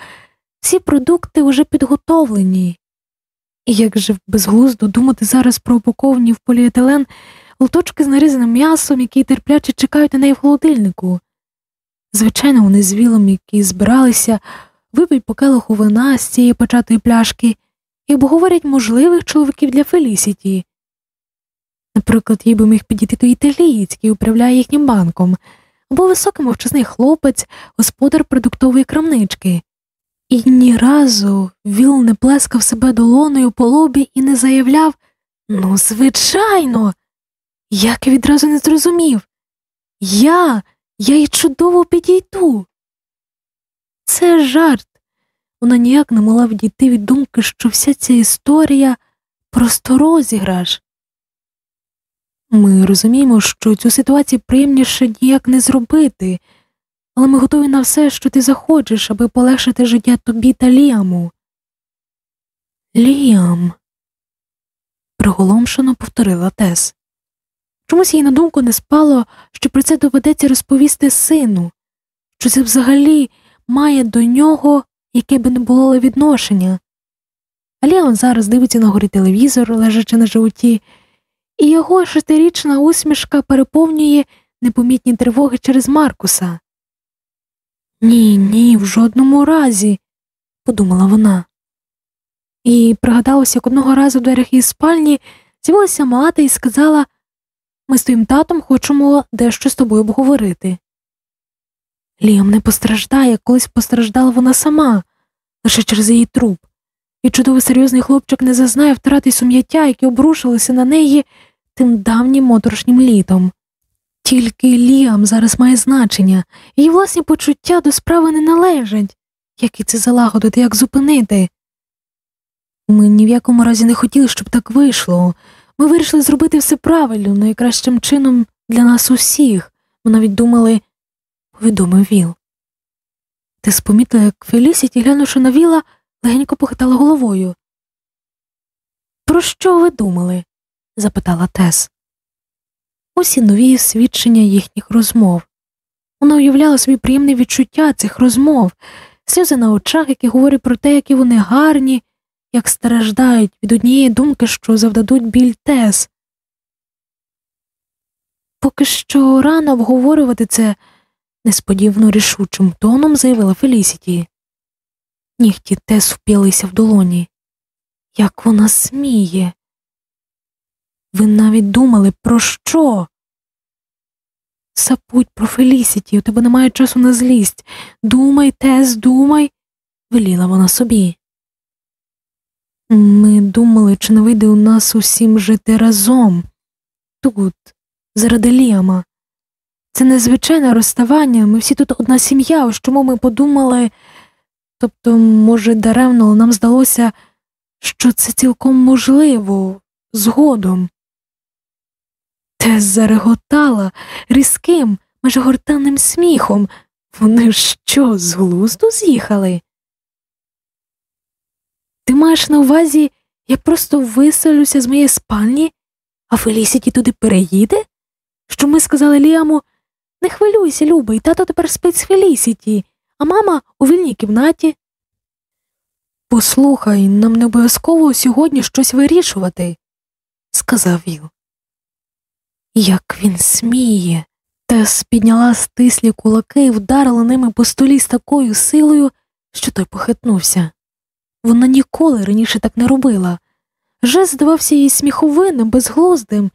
всі продукти вже підготовлені. І як же безглуздо думати зараз про упаковані в поліетилен лоточки з нарізаним м'ясом, які терпляче чекають на неї в холодильнику. Звичайно, вони з вілом, які збиралися, випить по келиху вина з цієї початої пляшки і обговорять можливих чоловіків для Фелісіті. Наприклад, їй би міг підійти той італієць, який управляє їхнім банком, або високий мовчазний хлопець, господар продуктової крамнички. І ні разу Віл не плескав себе долоною по лобі і не заявляв Ну, звичайно, як відразу не зрозумів. Я, я й чудово підійду. Це жарт. Вона ніяк не могла відійти від думки, що вся ця історія просто розіграш. Ми розуміємо, що цю ситуацію приємніше ніяк не зробити, але ми готові на все, що ти захочеш, аби полегшити життя тобі та Ліаму. Ліам, приголомшено повторила Тес. Чомусь їй на думку не спало, що про це доведеться розповісти сину, що це взагалі має до нього яке би не було відношення. А Ліам зараз дивиться на горі телевізор, лежачи на животі, і його шестирічна усмішка переповнює непомітні тривоги через Маркуса. Ні, ні, в жодному разі, подумала вона. І пригадалося, як одного разу в дверях її спальні з'явилася мати і сказала ми з твоїм татом хочемо дещо з тобою обговорити. Ліам не постраждає, колись постраждала вона сама, лише через її труп, і чудовий серйозний хлопчик не зазнає втрати сум'яття, які обрушилися на неї тим давнім моторошнім літом. Тільки Ліам зараз має значення, її власні почуття до справи не належать. Як і це залагодити, як зупинити? Ми ні в якому разі не хотіли, щоб так вийшло. ми вирішили зробити все правильно, найкращим чином для нас усіх. Ми навіть думали, повідомив Віл. Ти спомітила, як Фелісіті, глянувши на Віла, легенько похитала головою. Про що ви думали? запитала Тес. Усі нові свідчення їхніх розмов. Вона уявляла собі приємне відчуття цих розмов, сльози на очах, які говорять про те, які вони гарні, як страждають від однієї думки, що завдадуть біль Тес. Поки що рано обговорювати це несподівано рішучим тоном заявила Фелісіті. Нігті Тес вп'ялися в долоні. Як вона сміє. Ви навіть думали, про що? Сапуть про Фелісіті, у тебе немає часу на злість. Думай, Тес, думай, веліла вона собі. Ми думали, чи не вийде у нас усім жити разом тут, заради Ліама. Це незвичайне розставання, ми всі тут одна сім'я, ось чому ми подумали, тобто, може, даремно, нам здалося, що це цілком можливо, згодом. Тес зареготала різким, майже гортанним сміхом. Вони що, з глузду з'їхали? Ти маєш на увазі, я просто виселюся з моєї спальні, а Фелісіті туди переїде? Що ми сказали Ліаму не хвилюйся, любий, тато тепер спить з Фелісіті, а мама у вільній кімнаті. Послухай, нам не обов'язково сьогодні щось вирішувати, сказав Віл. Як він сміє. Тес підняла стислі кулаки і вдарила ними по столі з такою силою, що той похитнувся. Вона ніколи раніше так не робила. Жест здавався їй сміховинним, безглуздим.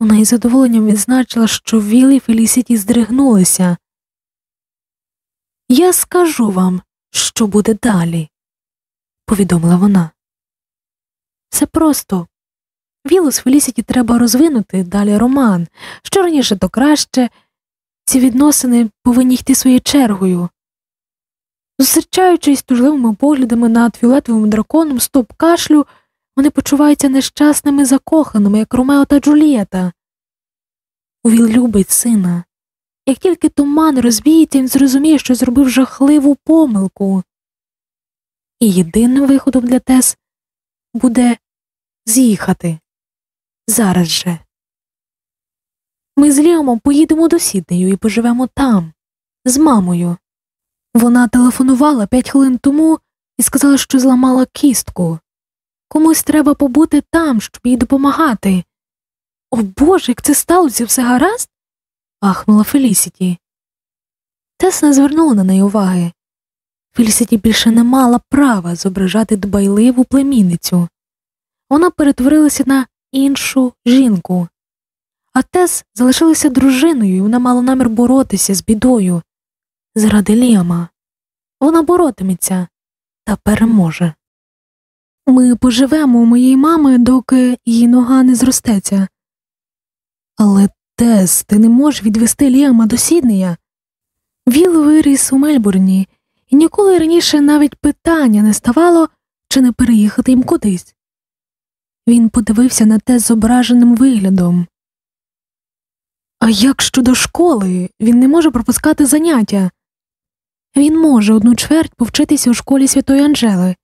Вона із задоволенням відзначила, що Віл і Фелісіті здригнулися. Я скажу вам, що буде далі, повідомила вона. Все просто. Вілу з Фелісіті треба розвинути далі роман. Що раніше, то краще. Ці відносини повинні йти своєю чергою. Зустрічаючись тужливими поглядами над фіолетовим драконом стоп кашлю, вони почуваються нещасними закоханими, як Ромео та Джулієта. Він любить сина. Як тільки туман розвіється, він зрозуміє, що зробив жахливу помилку. І єдиним виходом для Тес буде з'їхати зараз же. Ми з Ліомом поїдемо до Сіднею і поживемо там, з мамою. Вона телефонувала п'ять хвилин тому і сказала, що зламала кістку. Комусь треба побути там, щоб їй допомагати. О Боже, як це сталося, все гаразд? Ахнула Фелісіті. Тес не звернула на неї уваги. Фелісіті більше не мала права зображати дбайливу племінницю. Вона перетворилася на іншу жінку. А Тес залишилася дружиною, і вона мала намір боротися з бідою. Заради Ліама. Вона боротиметься та переможе. Ми поживемо у моєї мами, доки її нога не зростеться. Але Тес, ти не можеш відвести Ліама до Сіднея. Віл виріс у Мельбурні, і ніколи раніше навіть питання не ставало, чи не переїхати їм кудись. Він подивився на те зображеним виглядом. А як щодо школи, він не може пропускати заняття. Він може одну чверть повчитися у школі Святої Анжели,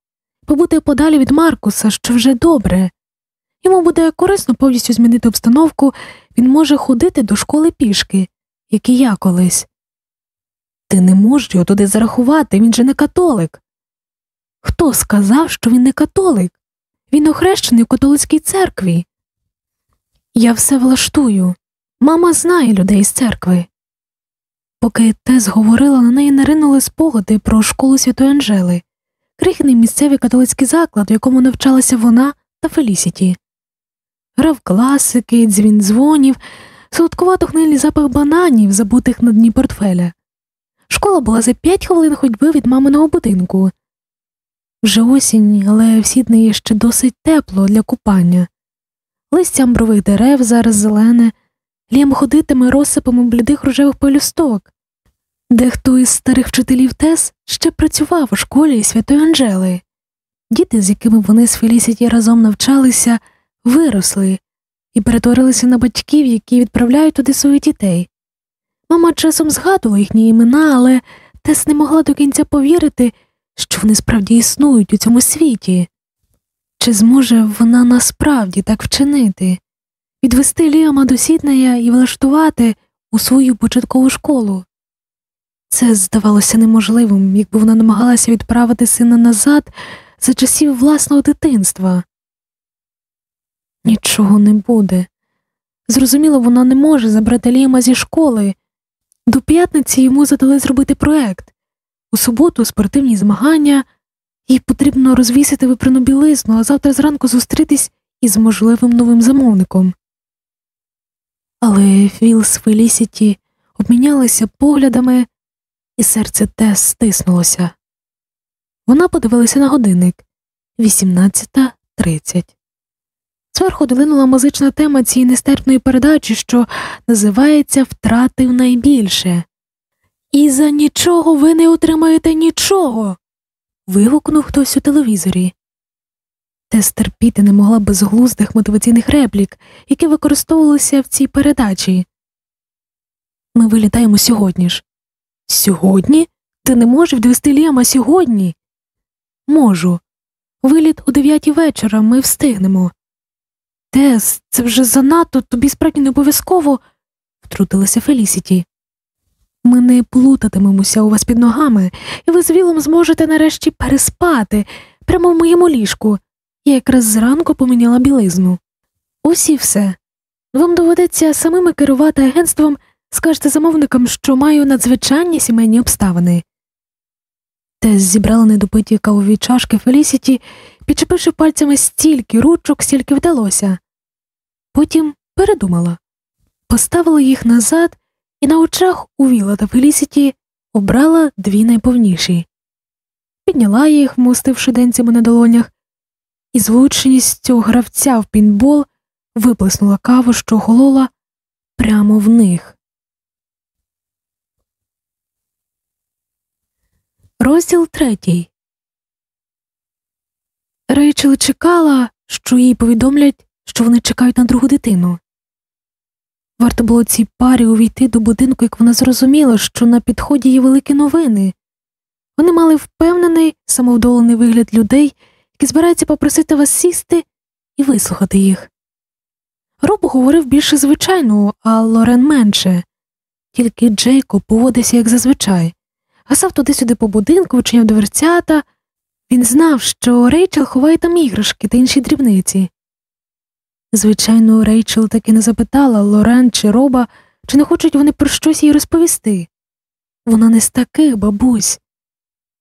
побути подалі від Маркуса, що вже добре. Йому буде корисно повністю змінити обстановку, він може ходити до школи пішки, як і я колись. Ти не можеш його туди зарахувати, він же не католик. Хто сказав, що він не католик? Він охрещений у католицькій церкві. Я все влаштую. Мама знає людей з церкви. Поки Тес говорила, на неї наринули спогади про школу Святої Анжели, крихний місцевий католицький заклад, у якому навчалася вона та Фелісіті. Грав класики, дзвін дзвонів, солодкувато хнилі запах бананів, забутих на дні портфеля. Школа була за п'ять хвилин ходьби від маминого будинку. Вже осінь, але в Сіднеї ще досить тепло для купання. Листя амбрових дерев зараз зелене, ліям ходитиме розсипами блідих рожевих пелюсток. Дехто із старих вчителів Тес ще працював у школі Святої Анжели. Діти, з якими вони з Фелісіті разом навчалися, виросли і перетворилися на батьків, які відправляють туди своїх дітей. Мама часом згадувала їхні імена, але Тес не могла до кінця повірити, що вони справді існують у цьому світі. Чи зможе вона насправді так вчинити, відвести Ліама до Сіднея і влаштувати у свою початкову школу? Це здавалося неможливим, якби вона намагалася відправити сина назад за часів власного дитинства. Нічого не буде. Зрозуміло, вона не може забрати Ліма зі школи. До п'ятниці йому задали зробити проект у суботу спортивні змагання, їй потрібно розвісити випрану білизну, а завтра зранку зустрітись із можливим новим замовником. Але Філ з Фелісіті обмінялися поглядами, і серце Тес стиснулося. Вона подивилася на годинник 18.30. Зверху долинула музична тема цієї нестерпної передачі, що називається Втратив найбільше. І за нічого ви не отримаєте нічого. вигукнув хтось у телевізорі. Тес терпіти не могла безглуздих мотиваційних реплік, які використовувалися в цій передачі. Ми вилітаємо сьогодні ж. Сьогодні? Ти не можеш відвести Ліама сьогодні? Можу. Виліт у дев'ятій вечора ми встигнемо. Тес, це вже занадто, тобі справді не обов'язково, втрутилася Фелісіті. Ми не плутатимемося у вас під ногами, і ви з Вілом зможете нарешті переспати прямо в моєму ліжку. Я якраз зранку поміняла білизну. Ось і все. Вам доведеться самими керувати агентством, скажете замовникам, що маю надзвичайні сімейні обставини. Тес зібрала недопиті кавові чашки Фелісіті, підчепивши пальцями стільки ручок, стільки вдалося. Потім передумала, поставила їх назад і на очах у Віла та Фелісіті обрала дві найповніші, підняла їх, мостивши денцями на долонях, і з гравця в пінбол виплеснула каву, що голола прямо в них. Розділ третій. Рейчел чекала, що їй повідомлять, що вони чекають на другу дитину. Варто було цій парі увійти до будинку, як вона зрозуміла, що на підході є великі новини. Вони мали впевнений, самовдоволений вигляд людей, які збираються попросити вас сісти і вислухати їх. Роб говорив більше звичайного, а Лорен менше, тільки Джейкоб поводився як зазвичай, гасав туди-сюди по будинку, вчиняв дверцята. Він знав, що Рейчел ховає там іграшки та інші дрібниці. Звичайно, Рейчел таки не запитала Лорен чи Роба, чи не хочуть вони про щось їй розповісти. Вона не з таких бабусь.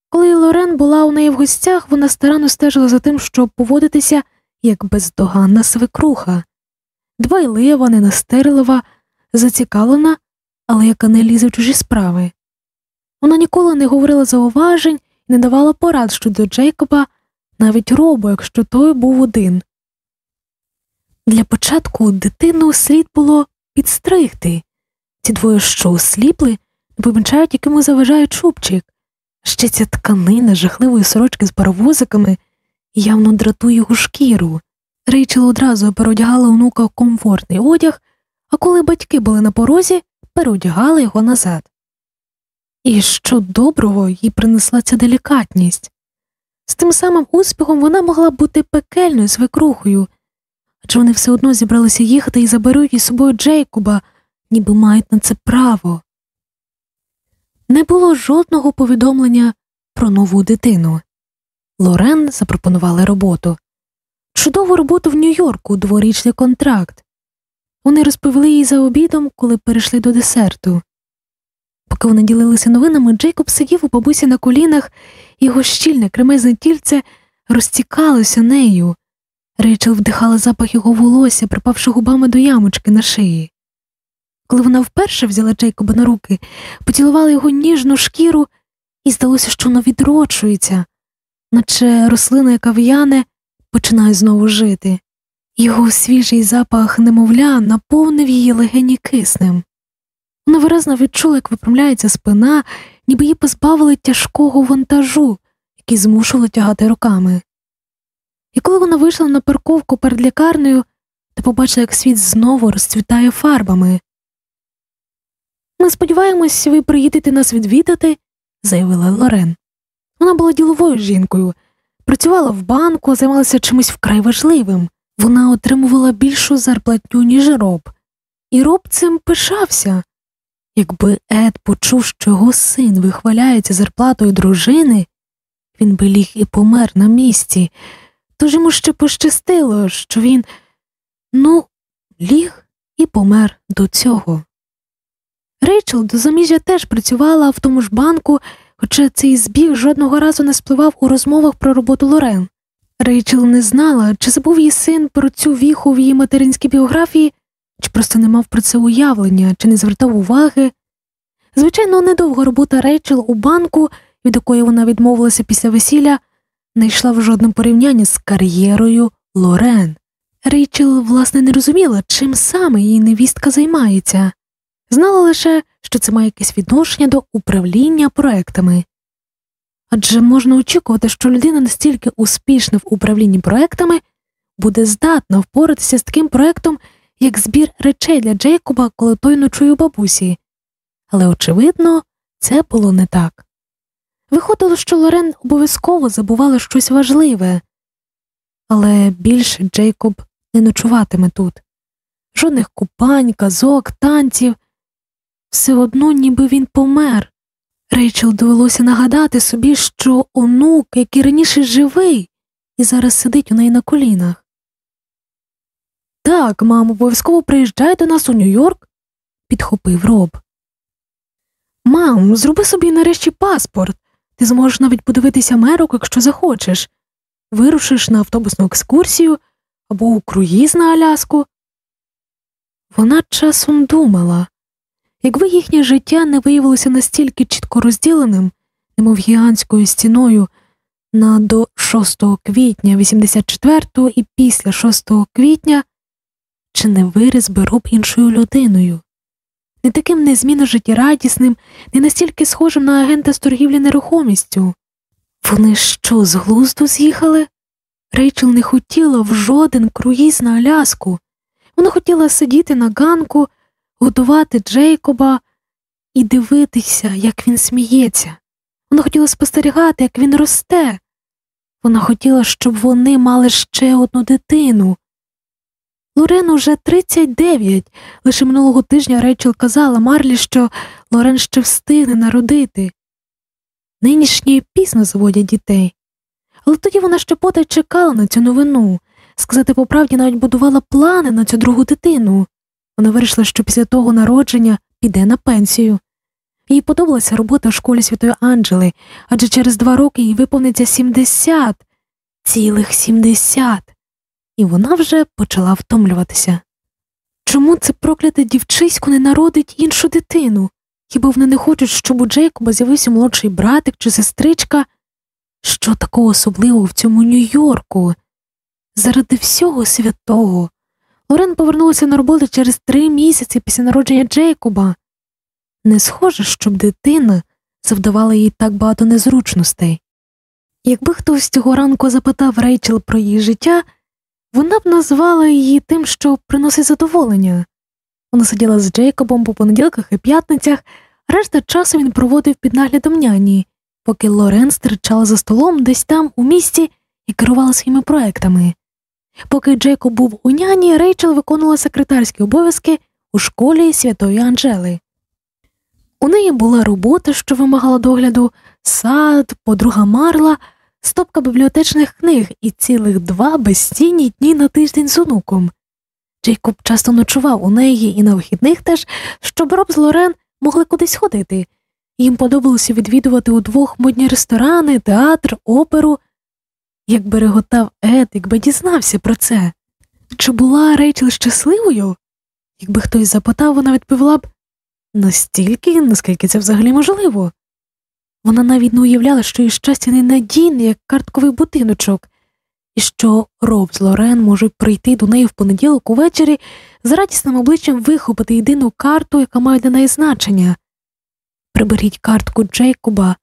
Коли Лорен була у неї в гостях, вона старанно стежила за тим, щоб поводитися як бездоганна свекруха, дбайлива, ненастирлива, зацікавлена, але яка не лізе в чужі справи. Вона ніколи не говорила зауважень і не давала порад щодо Джейкоба, навіть робу, якщо той був один. Для початку дитину слід було підстригти. Ці двоє що осліпли, не помічають, якому заважає чубчик. Ще ця тканина жахливої сорочки з паровозиками явно дратує його шкіру. Рейчел одразу переодягала онука комфортний одяг, а коли батьки були на порозі, переодягала його назад. І що доброго їй принесла ця делікатність. З тим самим успіхом вона могла бути пекельною свекрухою, адже вони все одно зібралися їхати і заберуть із собою Джейкоба, ніби мають на це право. Не було жодного повідомлення про нову дитину. Лорен запропонували роботу. Чудову роботу в Нью-Йорку, дворічний контракт. Вони розповіли їй за обідом, коли перейшли до десерту. Поки вони ділилися новинами, Джейкоб сидів у бабусі на колінах, його щільне кремезне тільце розтікалося нею. Рейчел вдихала запах його волосся, припавши губами до ямочки на шиї. Коли вона вперше взяла Джейкоба на руки, поцілувала його ніжну шкіру, і здалося, що вона відрочується, наче рослина, яка в'яне, починає знову жити. Його свіжий запах немовля наповнив її легені киснем. Вона виразно відчула, як випрямляється спина, ніби її позбавили тяжкого вантажу, який змушували тягати руками. І коли вона вийшла на парковку перед лікарнею, то побачила, як світ знову розцвітає фарбами. Ми сподіваємось, ви приїдете нас відвідати, заявила Лорен. Вона була діловою жінкою, працювала в банку, займалася чимось вкрай важливим. Вона отримувала більшу зарплатню, ніж роб, і роб цим пишався. Якби Ед почув, що його син вихваляється зарплатою дружини, він би ліг і помер на місці, тож йому ще пощастило, що він, ну, ліг і помер до цього. Рейчел до заміжжя теж працювала в тому ж банку, хоча цей збіг жодного разу не спливав у розмовах про роботу Лорен. Рейчел не знала, чи забув її син про цю віху в її материнській біографії, чи просто не мав про це уявлення, чи не звертав уваги. Звичайно, недовга робота Рейчел у банку, від якої вона відмовилася після весілля, не йшла в жодному порівнянні з кар'єрою Лорен. Рейчел, власне, не розуміла, чим саме її невістка займається, знала лише, що це має якесь відношення до управління проектами. Адже можна очікувати, що людина настільки успішна в управлінні проектами буде здатна впоратися з таким проектом, як збір речей для Джейкоба, коли той ночує у бабусі. Але, очевидно, це було не так. Виходило, що Лорен обов'язково забувала щось важливе, але більше Джейкоб не ночуватиме тут. Жодних купань, казок, танців. Все одно, ніби він помер. Рейчел довелося нагадати собі, що онук, який раніше живий, і зараз сидить у неї на колінах. Так, мамо, обов'язково приїжджай до нас у Нью-Йорк, підхопив роб. Мам, зроби собі нарешті паспорт. Ти зможеш навіть подивитися Америку, якщо захочеш. Вирушиш на автобусну екскурсію або у круїз на Аляску. Вона часом думала якби їхнє життя не виявилося настільки чітко розділеним, немов гігантською стіною на до 6 квітня 84-го і після 6 квітня, чи не виріс би роб іншою людиною, не таким незмінно життєрадісним, не настільки схожим на агента з торгівлі нерухомістю. Вони що, з глузду з'їхали? Рейчел не хотіла в жоден круїз на Аляску. Вона хотіла сидіти на ганку годувати Джейкоба і дивитися, як він сміється. Вона хотіла спостерігати, як він росте. Вона хотіла, щоб вони мали ще одну дитину. Лорен уже 39. Лише минулого тижня Рейчел казала Марлі, що Лорен ще встигне народити. Нинішні пізно заводять дітей. Але тоді вона ще потай чекала на цю новину. Сказати по правді, навіть будувала плани на цю другу дитину. Вона вирішила, що після того народження піде на пенсію. Їй подобалася робота в школі Святої Анджели, адже через два роки їй виповниться 70, цілих 70, і вона вже почала втомлюватися. Чому це прокляте дівчисько не народить іншу дитину? Хіба вони не хочуть, щоб у Джейкоба з'явився молодший братик чи сестричка? Що такого особливого в цьому Нью-Йорку? Заради всього святого. Лорен повернулася на роботу через три місяці після народження Джейкоба. Не схоже, щоб дитина завдавала їй так багато незручностей. Якби хтось цього ранку запитав Рейчел про її життя, вона б назвала її тим, що приносить задоволення. Вона сиділа з Джейкобом по понеділках і п'ятницях, решта часу він проводив під наглядом няні, поки Лорен стричала за столом десь там у місті і керувала своїми проектами. Поки Джейкоб був у няні, Рейчел виконувала секретарські обов'язки у школі Святої Анжели. У неї була робота, що вимагала догляду, сад, подруга Марла, стопка бібліотечних книг і цілих два безцінні дні на тиждень з онуком. Джейкоб часто ночував у неї і на вихідних теж, щоб Роб з Лорен могли кудись ходити. Їм подобалося відвідувати удвох модні ресторани, театр, оперу. Як береготав Ед, якби дізнався про це. Чи була Рейчел щасливою? Якби хтось запитав, вона відповіла б настільки, наскільки це взагалі можливо. Вона навіть не уявляла, що її щастя ненадійне, як картковий будиночок, і що Роб з Лорен можуть прийти до неї в понеділок увечері з радісним обличчям вихопити єдину карту, яка має для неї значення. Приберіть картку Джейкоба,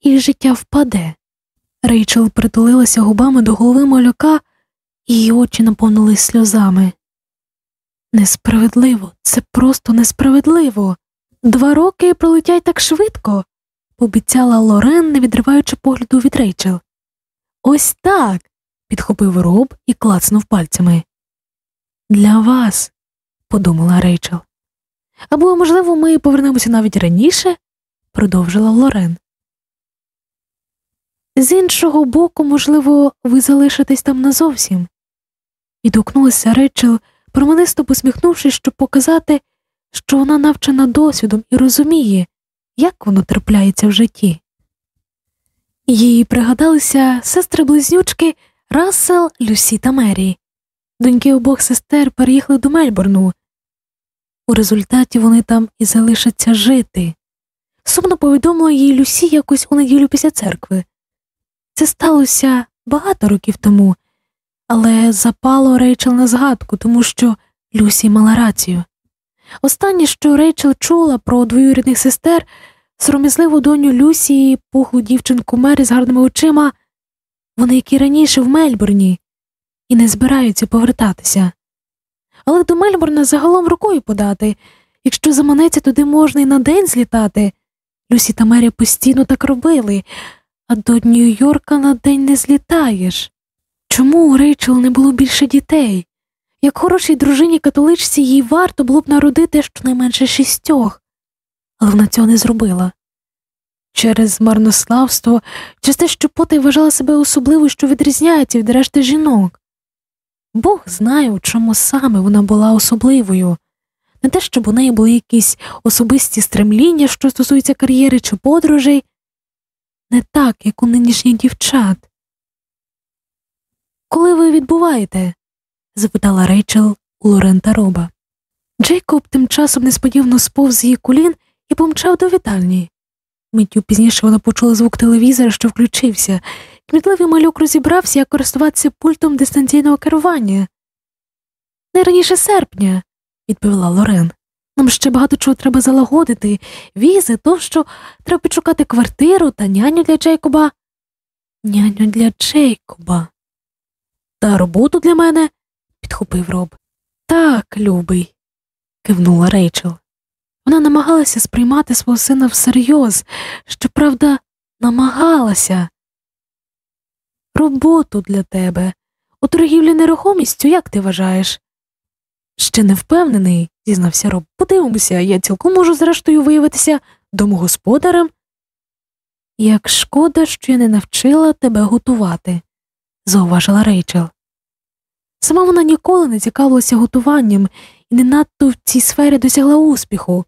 і життя впаде. Рейчел притулилася губами до голови малюка, і Її очі наповнились сльозами. Несправедливо, це просто несправедливо. Два роки пролетять так швидко, пообіцяла Лорен, не відриваючи погляду від Рейчел. Ось так. підхопив роб і клацнув пальцями. Для вас, подумала Рейчел. Або, можливо, ми повернемося навіть раніше, продовжила Лорен. З іншого боку, можливо, ви залишитесь там назовсім. Відгукнулася Рейчел, променисто посміхнувшись, щоб показати, що вона навчена досвідом і розуміє, як воно трапляється в житті. Їй пригадалися сестри близнючки Рассел, Люсі та Мері. Доньки обох сестер переїхали до Мельбурну. У результаті вони там і залишаться жити. Сумно повідомила їй Люсі якось у неділю після церкви. Це сталося багато років тому, але запало Рейчел на згадку, тому що Люсі мала рацію. Останнє, що Рейчел чула про двоюрідних сестер, сором'язливу доню Люсі і пухлу дівчинку Мері з гарними очима, вони, як і раніше в Мельбурні, і не збираються повертатися. Але до Мельбурна загалом рукою подати якщо заманеться, туди можна і на день злітати. Люсі та Мері постійно так робили, а до Нью-Йорка на день не злітаєш. Чому у Рейчел не було більше дітей? Як хорошій дружині католичці їй варто було б народити щонайменше шістьох, але вона цього не зробила. Через марнославство, через те, що потай вважала себе особливою, що відрізняється від решти жінок. Бог знає, у чому саме вона була особливою, не те, щоб у неї були якісь особисті стремління, що стосуються кар'єри чи подорожей, не так, як у нинішніх дівчат. Коли ви відбуваєте? Запитала Рейчел у Лорента Роба. Джейкоб тим часом несподівано сповз її колін і помчав до вітальні. Миттю пізніше вона почула звук телевізора, що включився, кмітливий малюк розібрався, як користуватися пультом дистанційного керування. Не раніше серпня, відповіла Лорен. Нам ще багато чого треба залагодити, візи, тощо треба підшукати квартиру та няню для Джейкоба. Няню для Джейкоба. Та роботу для мене, підхопив роб. Так, любий, кивнула Рейчел. Вона намагалася сприймати свого сина всерйоз, щоправда, намагалася. Роботу для тебе. У торгівлі нерухомістю, як ти вважаєш? Ще не впевнений, зізнався роб. Подивимося, я цілком можу, зрештою, виявитися домогосподарем. Як шкода, що я не навчила тебе готувати, зауважила Рейчел. Сама вона ніколи не цікавилася готуванням і не надто в цій сфері досягла успіху.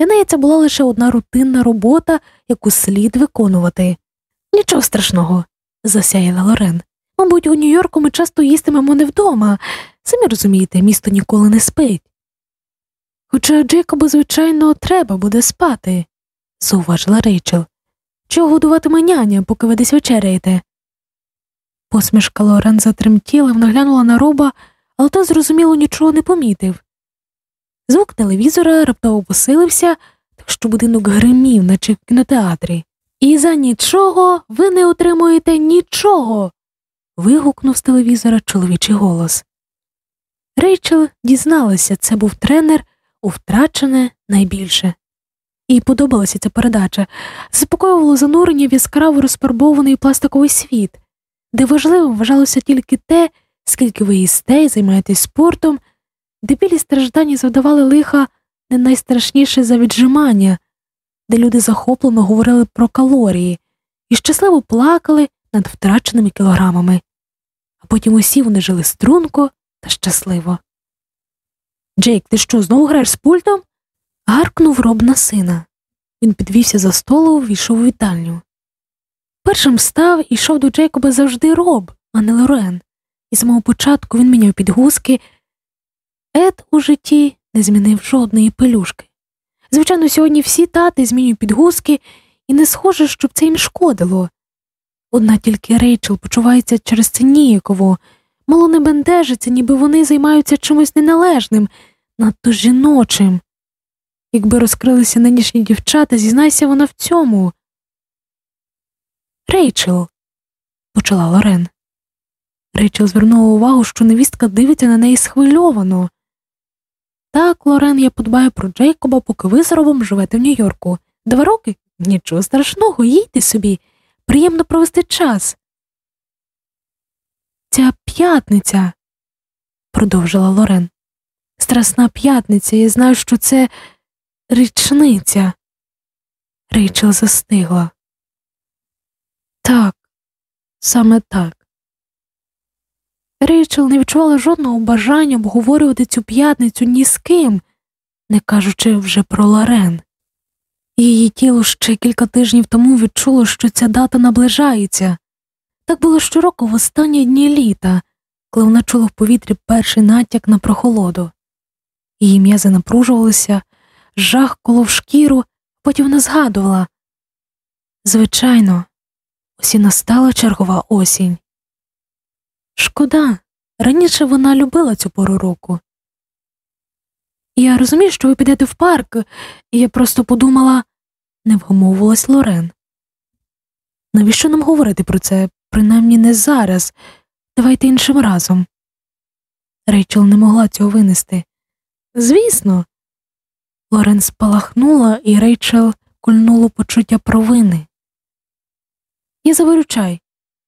Для неї це була лише одна рутинна робота, яку слід виконувати. Нічого страшного, засяяла Лорен. Мабуть, у Нью-Йорку ми часто їстимемо не вдома. Самі розумієте, місто ніколи не спить. Хоча Джейкобу, звичайно, треба буде спати, зауважила Рейчел. Чого годуватиме няня, поки ви десь вечеряєте? Посмішка Лорен затремтіла, вона глянула на роба, але той, зрозуміло, нічого не помітив. Звук телевізора раптово посилився, так що будинок гримів, наче в кінотеатрі. І за нічого ви не отримуєте нічого. вигукнув з телевізора чоловічий голос. Рейчел дізналася, це був тренер у втрачене найбільше. Їй подобалася ця передача, заспокоювало занурення в яскраво розфарбований пластиковий світ, де важливим вважалося тільки те, скільки ви їсте і займаєтесь спортом, де білі страждання завдавали лиха не найстрашніше за віджимання, де люди захоплено говорили про калорії і щасливо плакали над втраченими кілограмами, а потім усі вони жили струнко та щасливо. Джейк, ти що, знову граєш з пультом? гаркнув роб на сина. Він підвівся за столу, війшов у вітальню. Першим став і йшов до Джейкоба завжди роб, а не Лорен, і з самого початку він міняв підгузки. Ед у житті не змінив жодної пелюшки. Звичайно, сьогодні всі тати змінюють підгузки, і не схоже, щоб це їм шкодило. Одна тільки Рейчел почувається через це ніяково, мало не бентежиться, ніби вони займаються чимось неналежним, надто жіночим. Якби розкрилися нинішні дівчата, зізнайся вона в цьому. Рейчел, почала Лорен. Рейчел звернула увагу, що невістка дивиться на неї схвильовано. Так, Лорен, я подбаю про Джейкоба, поки ви з Робом живете в Нью-Йорку. Два роки? Нічого страшного, їдьте собі. Приємно провести час. Ця п'ятниця, продовжила Лорен. Страсна п'ятниця, я знаю, що це річниця. Рейчел застигла. Так, саме так. Рейчел не відчувала жодного бажання обговорювати цю п'ятницю ні з ким, не кажучи вже про Лорен. Її тіло ще кілька тижнів тому відчуло, що ця дата наближається. Так було щороку в останні дні літа, коли вона чула в повітрі перший натяк на прохолоду. Її м'язи напружувалися, жах колов шкіру, потім вона згадувала. Звичайно, ось і настала чергова осінь. Шкода, раніше вона любила цю пору року. Я розумію, що ви підете в парк, і я просто подумала, не вгомовувалась Лорен. Навіщо нам говорити про це, принаймні не зараз, давайте іншим разом. Рейчел не могла цього винести. Звісно, Лорен спалахнула, і Рейчел кольнуло почуття провини. Я заварю чай.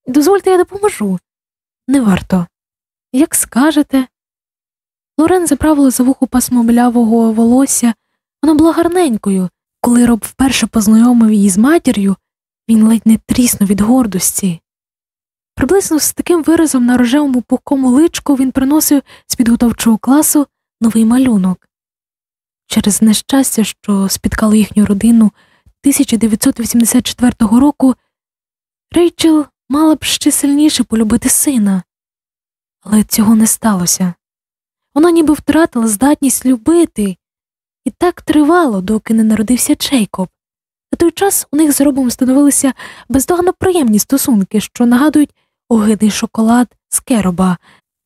Дозвольте, я допоможу. Не варто. Як скажете. Лорен заправила за вухо пасмо блявого волосся, вона була гарненькою. Коли роб вперше познайомив її з матір'ю, він ледь не тріснув від гордості. Приблизно з таким виразом на рожевому пухкому личку він приносив з підготовчого класу новий малюнок. Через нещастя, що спіткало їхню родину 1984 року, Рейчел мала б ще сильніше полюбити сина, але цього не сталося. Вона ніби втратила здатність любити, і так тривало, доки не народився Джейкоб. На той час у них з робом становилися бездоганно приємні стосунки, що нагадують огидний шоколад з кероба.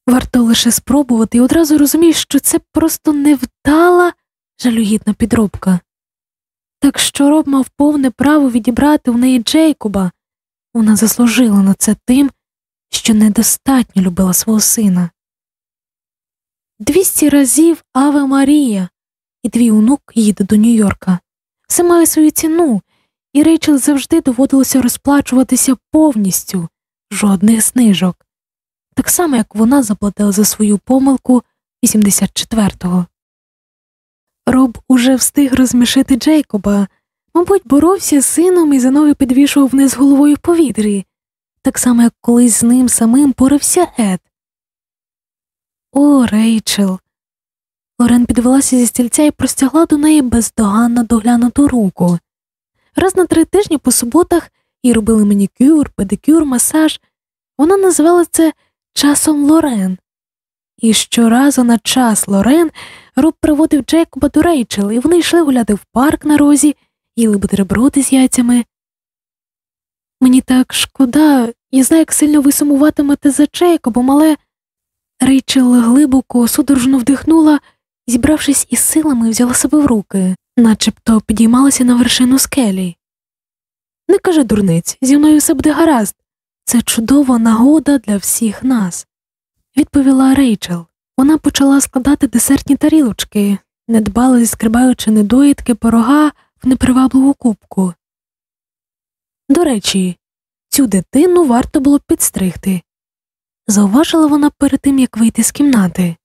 Варто лише спробувати і одразу розумієш, що це просто невдала жалюгідна підробка. Так що роб мав повне право відібрати у неї Джейкоба, вона заслужила на це тим, що недостатньо любила свого сина. Двісті разів Аве Марія, і твій онук їде до Нью-Йорка. Все має свою ціну, і Рейчел завжди доводилося розплачуватися повністю, жодних знижок, так само як вона заплатила за свою помилку 84-го. Роб уже встиг розмішити Джейкоба, мабуть, боровся з сином і заново підвішував вниз головою в повітрі, так само, як колись з ним самим порився Ед. О, Рейчел. Лорен підвелася зі стільця і простягла до неї бездоганно доглянуту руку. Раз на три тижні по суботах їй робили манікюр, педикюр, масаж. Вона називала це часом Лорен. І щоразу на час Лорен Роб приводив Джейкоба до Рейчел, і вони йшли гуляти в парк на розі, їли бутерброди з яйцями. Мені так шкода, я знаю, як сильно ви сумуватимете за Джейкобом, але Рейчел глибоко, судорожно вдихнула, зібравшись із силами, взяла себе в руки, начебто підіймалася на вершину скелі. Не каже дурниць, зі мною все буде гаразд. Це чудова нагода для всіх нас, відповіла Рейчел. Вона почала складати десертні тарілочки, недбало зіскрибаючи недоїдки порога в непривабливу кубку. До речі, цю дитину варто було підстригти, зауважила вона перед тим, як вийти з кімнати.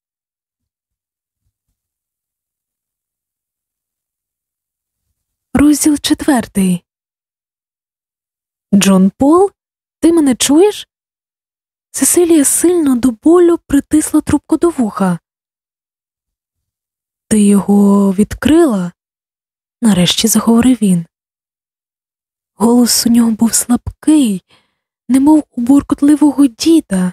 Розділ четвертий. Джон Пол, ти мене чуєш? Сесилія сильно до болю притисла трубку до вуха. Ти його відкрила? Нарешті заговорив він. Голос у нього був слабкий, немов у буркотливого діда.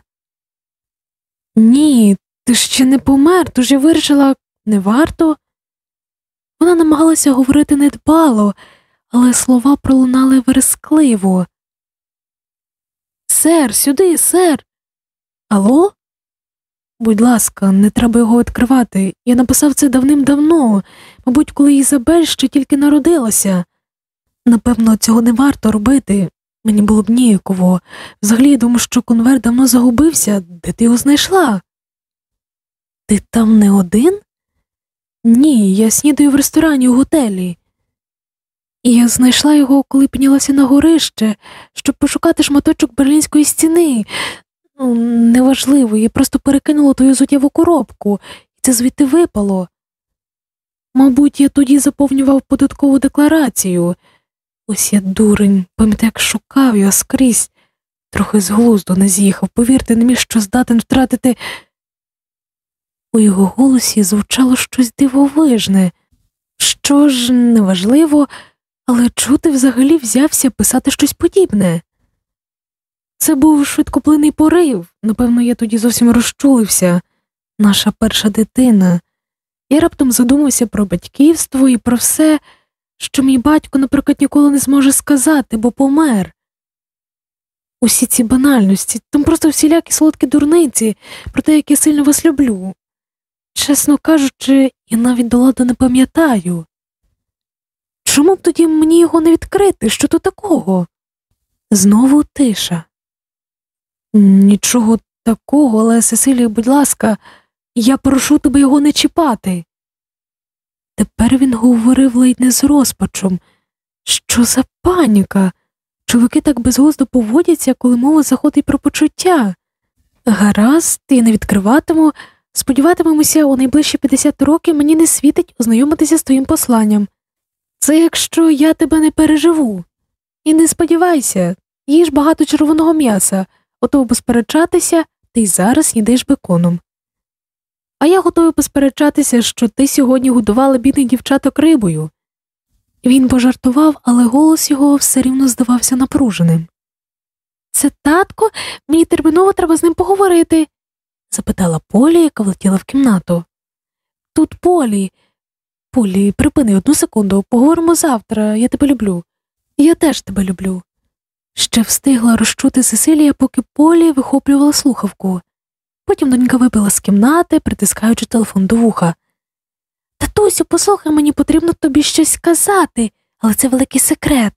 Ні, ти ще не помер, тож я вирішила не варто. Вона намагалася говорити недбало, але слова пролунали верескливо. Сер, сюди, сер. Алло? Будь ласка, не треба його відкривати. Я написав це давним-давно, мабуть, коли Ізабель ще тільки народилася. Напевно, цього не варто робити. Мені було б ніяково. Взагалі я думаю, що конверт давно загубився, де ти його знайшла? Ти там не один? Ні, я снідаю в ресторані у готелі. І я знайшла його, коли піднялася на горище, щоб пошукати шматочок берлінської стіни. Ну, неважливо, я просто перекинула твою зуттєву коробку, і це звідти випало. Мабуть, я тоді заповнював податкову декларацію. Ось я дурень, пам'ятаю, як шукав його скрізь, трохи з глузду не з'їхав, повірте, не міг що здатен втратити. У його голосі звучало щось дивовижне. Що ж, неважливо, але чути взагалі взявся писати щось подібне. Це був швидкоплинний порив, напевно, я тоді зовсім розчулився, наша перша дитина. Я раптом задумався про батьківство і про все, що мій батько, наприклад, ніколи не зможе сказати, бо помер. Усі ці банальності, там просто всілякі солодкі дурниці, про те, як я сильно вас люблю. Чесно кажучи, я навіть до ладу не пам'ятаю. Чому б тоді мені його не відкрити? Що то такого? Знову тиша. Нічого такого, але Сесилія, будь ласка, я прошу тебе його не чіпати. Тепер він говорив ледь не з розпачом. Що за паніка? Чоловіки так безглуздо поводяться, коли мова заходить про почуття. Гаразд, я не відкриватиму, сподіватимемося, у найближчі 50 років мені не світить ознайомитися з твоїм посланням. Це якщо я тебе не переживу. І не сподівайся, їж багато червоного м'яса, готов посперечатися, ти й зараз їдеш беконом. А я готовий посперечатися, що ти сьогодні годувала бідних дівчаток рибою. Він пожартував, але голос його все рівно здавався напруженим. Це татко, мені терміново треба з ним поговорити? запитала Полі, яка влетіла в кімнату. Тут Полі. Полі, припини одну секунду, поговоримо завтра, я тебе люблю. Я теж тебе люблю. Ще встигла розчути Сесилія, поки Полі вихоплювала слухавку. Потім донька вибила з кімнати, притискаючи телефон до вуха. Татусю, послухай, мені потрібно тобі щось сказати, але це великий секрет.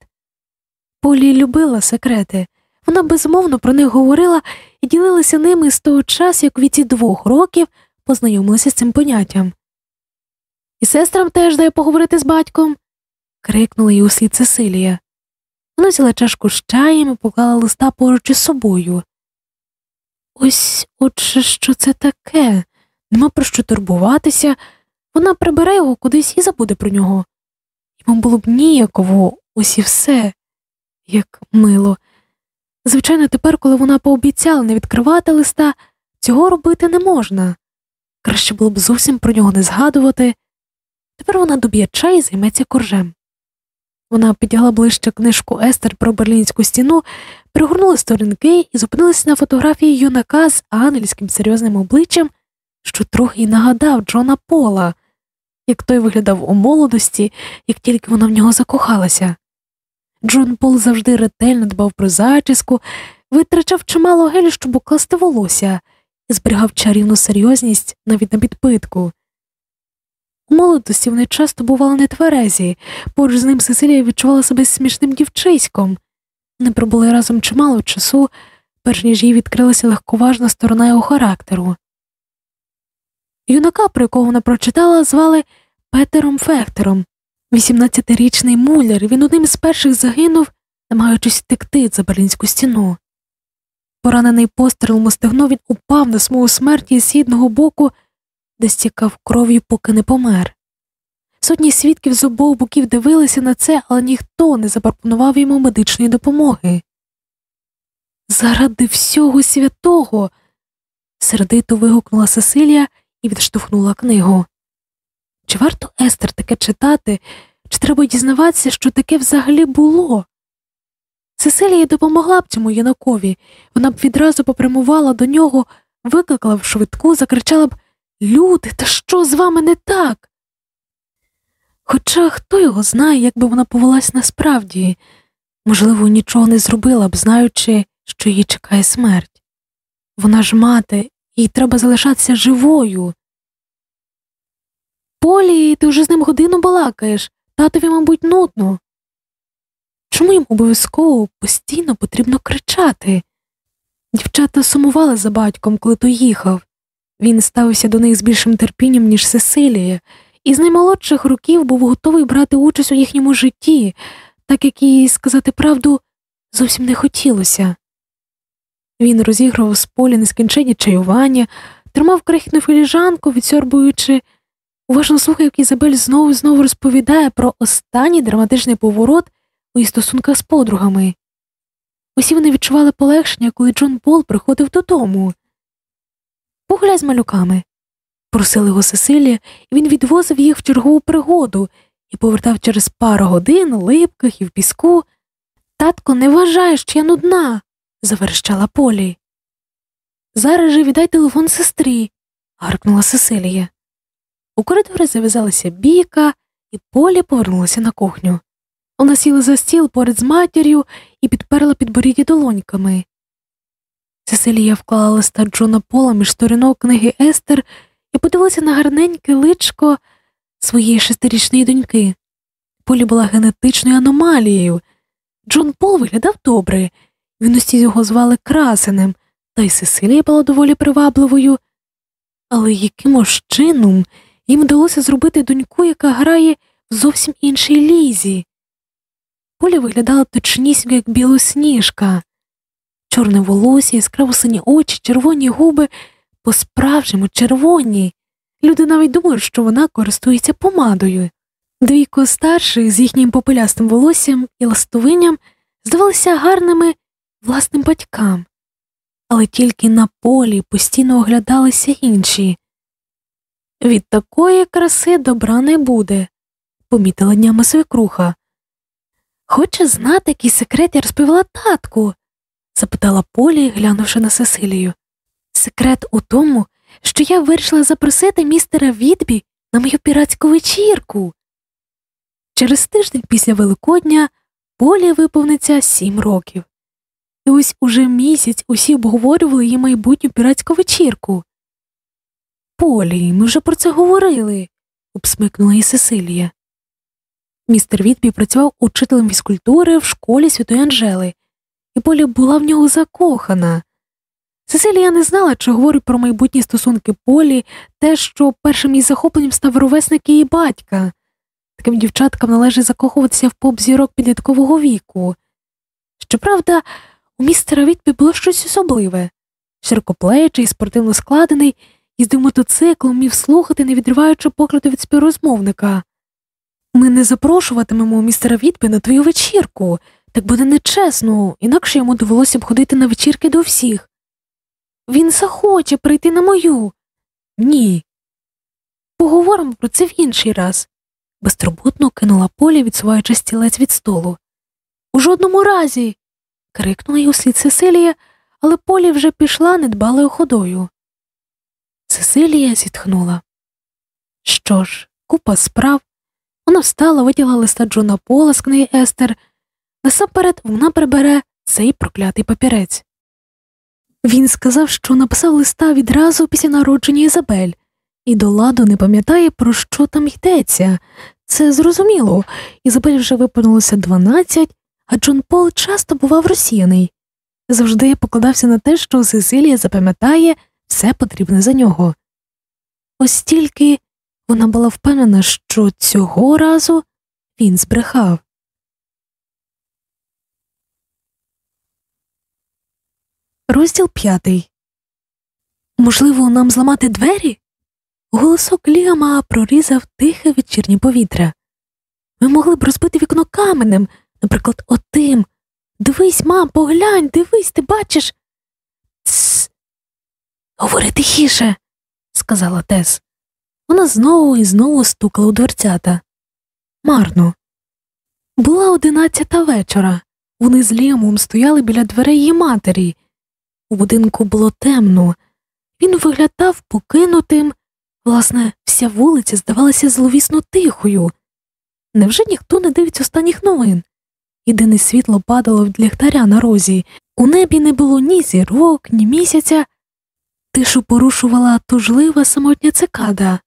Полі любила секрети. Вона безмовно про них говорила і ділилася ними з того часу, як віці двох років познайомилася з цим поняттям. І сестрам теж дає поговорити з батьком. крикнула їй услід Сесилія. Вона взяла чашку з чаєм і поклала листа поруч із собою. Ось отже, що це таке, нема про що турбуватися, вона прибере його кудись і забуде про нього. Йому було б ніяково, ось і все, як мило. Звичайно, тепер, коли вона пообіцяла не відкривати листа, цього робити не можна. Краще було б зовсім про нього не згадувати. Тепер вона доб'є чай і займеться коржем. Вона підтягла ближче книжку Естер про берлінську стіну, перегорнула сторінки і зупинилася на фотографії юнака з ангельським серйозним обличчям, що трохи й нагадав Джона Пола, як той виглядав у молодості, як тільки вона в нього закохалася. Джон Пол завжди ретельно дбав про зачіску, витрачав чимало гелю, щоб укласти волосся, і зберігав чарівну серйозність навіть на підпитку. Молодості вони часто бували нетверезі, поруч з ним Сесилія відчувала себе смішним дівчиськом. Вони пробули разом чимало часу, перш ніж їй відкрилася легковажна сторона його характеру. Юнака, про якого вона прочитала, звали Петером Фехтером, 18-річний муляр, він одним з перших загинув, намагаючись втекти за берлінську стіну. Поранений пострілом стегно він упав на смугу смерті з східного боку де стікав кров'ю, поки не помер. Сотні свідків з обох боків дивилися на це, але ніхто не запропонував йому медичної допомоги. Заради всього святого. сердито вигукнула Сесилія і відштовхнула книгу. Чи варто Естер таке читати, чи треба дізнаватися, що таке взагалі було? Сесилія допомогла б цьому юнакові, вона б відразу попрямувала до нього, викликала б швидку, закричала б Люди, та що з вами не так? Хоча хто його знає, як би вона повелась насправді, можливо, нічого не зробила б, знаючи, що її чекає смерть. Вона ж мати, їй треба залишатися живою. Полі, ти вже з ним годину балакаєш, татові, мабуть, нудно. Чому їм обов'язково постійно потрібно кричати? Дівчата сумували за батьком, коли той їхав. Він ставився до них з більшим терпінням, ніж Сесилія, і з наймолодших років був готовий брати участь у їхньому житті, так як і сказати правду зовсім не хотілося. Він розігрував з полі нескінченні чаювання, тримав крихітну філіжанку, відсьорбуючи, уважно слухав, як Ізабель знову і знову розповідає про останній драматичний поворот у її стосунках з подругами. Усі вони відчували полегшення, коли Джон Пол приходив додому. Погуляй з малюками, просили його Сесилія, і він відвозив їх в чергову пригоду і повертав через пару годин липких і в піску. Татко, не вважай, що я нудна, заверещала Полі. Зараз же віддай телефон сестрі, гаркнула Сесилія. У коридорі зав'язалася бійка, і Полі повернулася на кухню. Вона сіла за стіл поряд з матір'ю і підперла підборіддя долоньками. Сесилія вклала листа Джона Пола між сторінок книги Естер і подивилася на гарненьке личко своєї шестирічної доньки. Полі була генетичною аномалією. Джон Пол виглядав добре, він усі його звали красенем, та й Сесилія була доволі привабливою. Але якимось чином їм вдалося зробити доньку, яка грає в зовсім іншій лізі. Поля виглядала точнісінько, як білосніжка, чорне волосся, яскраво сині очі, червоні губи, по справжньому червоні. Люди навіть думають, що вона користується помадою. Двійко старших з їхнім попелястим волоссям і ластовинням здавалися гарними власним батькам, але тільки на полі постійно оглядалися інші. Від такої краси добра не буде, помітила днями свекруха. Хоче знати, який секрет я розповіла татку? Запитала Полі, глянувши на Сесилію. Секрет у тому, що я вирішила запросити містера Відбі на мою піратську вечірку. Через тиждень після Великодня Полі виповниться сім років. І ось уже місяць усі обговорювали її майбутню піратську вечірку. Полі, ми вже про це говорили, обсмикнула її Сесилія. Містер Відбі працював учителем фізкультури в школі Святої Анжели, і Полі була в нього закохана. Сесилія не знала, чи говорить про майбутні стосунки Полі, те, що першим її захопленням став ровесник її батька. Таким дівчаткам належить закохуватися в поп зірок підліткового віку. Щоправда, у містера Вітбі було щось особливе широкоплечий, спортивно складений, їздив мотоциклом, міг слухати, не відриваючи погляду від співрозмовника. Ми не запрошуватимемо містера Вітбі на твою вечірку, так буде нечесно, інакше йому довелося б ходити на вечірки до всіх. Він захоче прийти на мою. Ні. Поговоримо про це в інший раз, безтурботно кинула Полі, відсуваючи стілець від столу. У жодному разі. крикнула й услід Сесилія, але Полі вже пішла недбалою ходою. Сесилія зітхнула. Що ж, купа справ. Вона встала, виділа листа Джона Пола з книги Естер. Насамперед вона прибере цей проклятий папірець. Він сказав, що написав листа відразу після народження Ізабель, і до ладу не пам'ятає, про що там йдеться. Це зрозуміло. Ізабель вже виповнилося 12, а Джон Пол часто бував розсіяний. Завжди покладався на те, що Сесилія запам'ятає все потрібне за нього. Ось тільки вона була впевнена, що цього разу він збрехав. Розділ п'ятий. Можливо, нам зламати двері? Голосок Ліама прорізав тихе вечірнє повітря. Ми могли б розбити вікно каменем, наприклад, отим. Дивись, мам, поглянь, дивись, ти бачиш. Тсс. Говори тихіше, сказала Тес. Вона знову і знову стукала у дверцята. Марно. Була одинадцята вечора. Вони з Ліамом стояли біля дверей її матері. У будинку було темно, він виглядав покинутим, власне, вся вулиця здавалася зловісно тихою. Невже ніхто не дивиться останніх новин? Єдине світло падало в ліхтаря на розі, у небі не було ні зірок, ні місяця. Тишу порушувала тужлива самотня цикада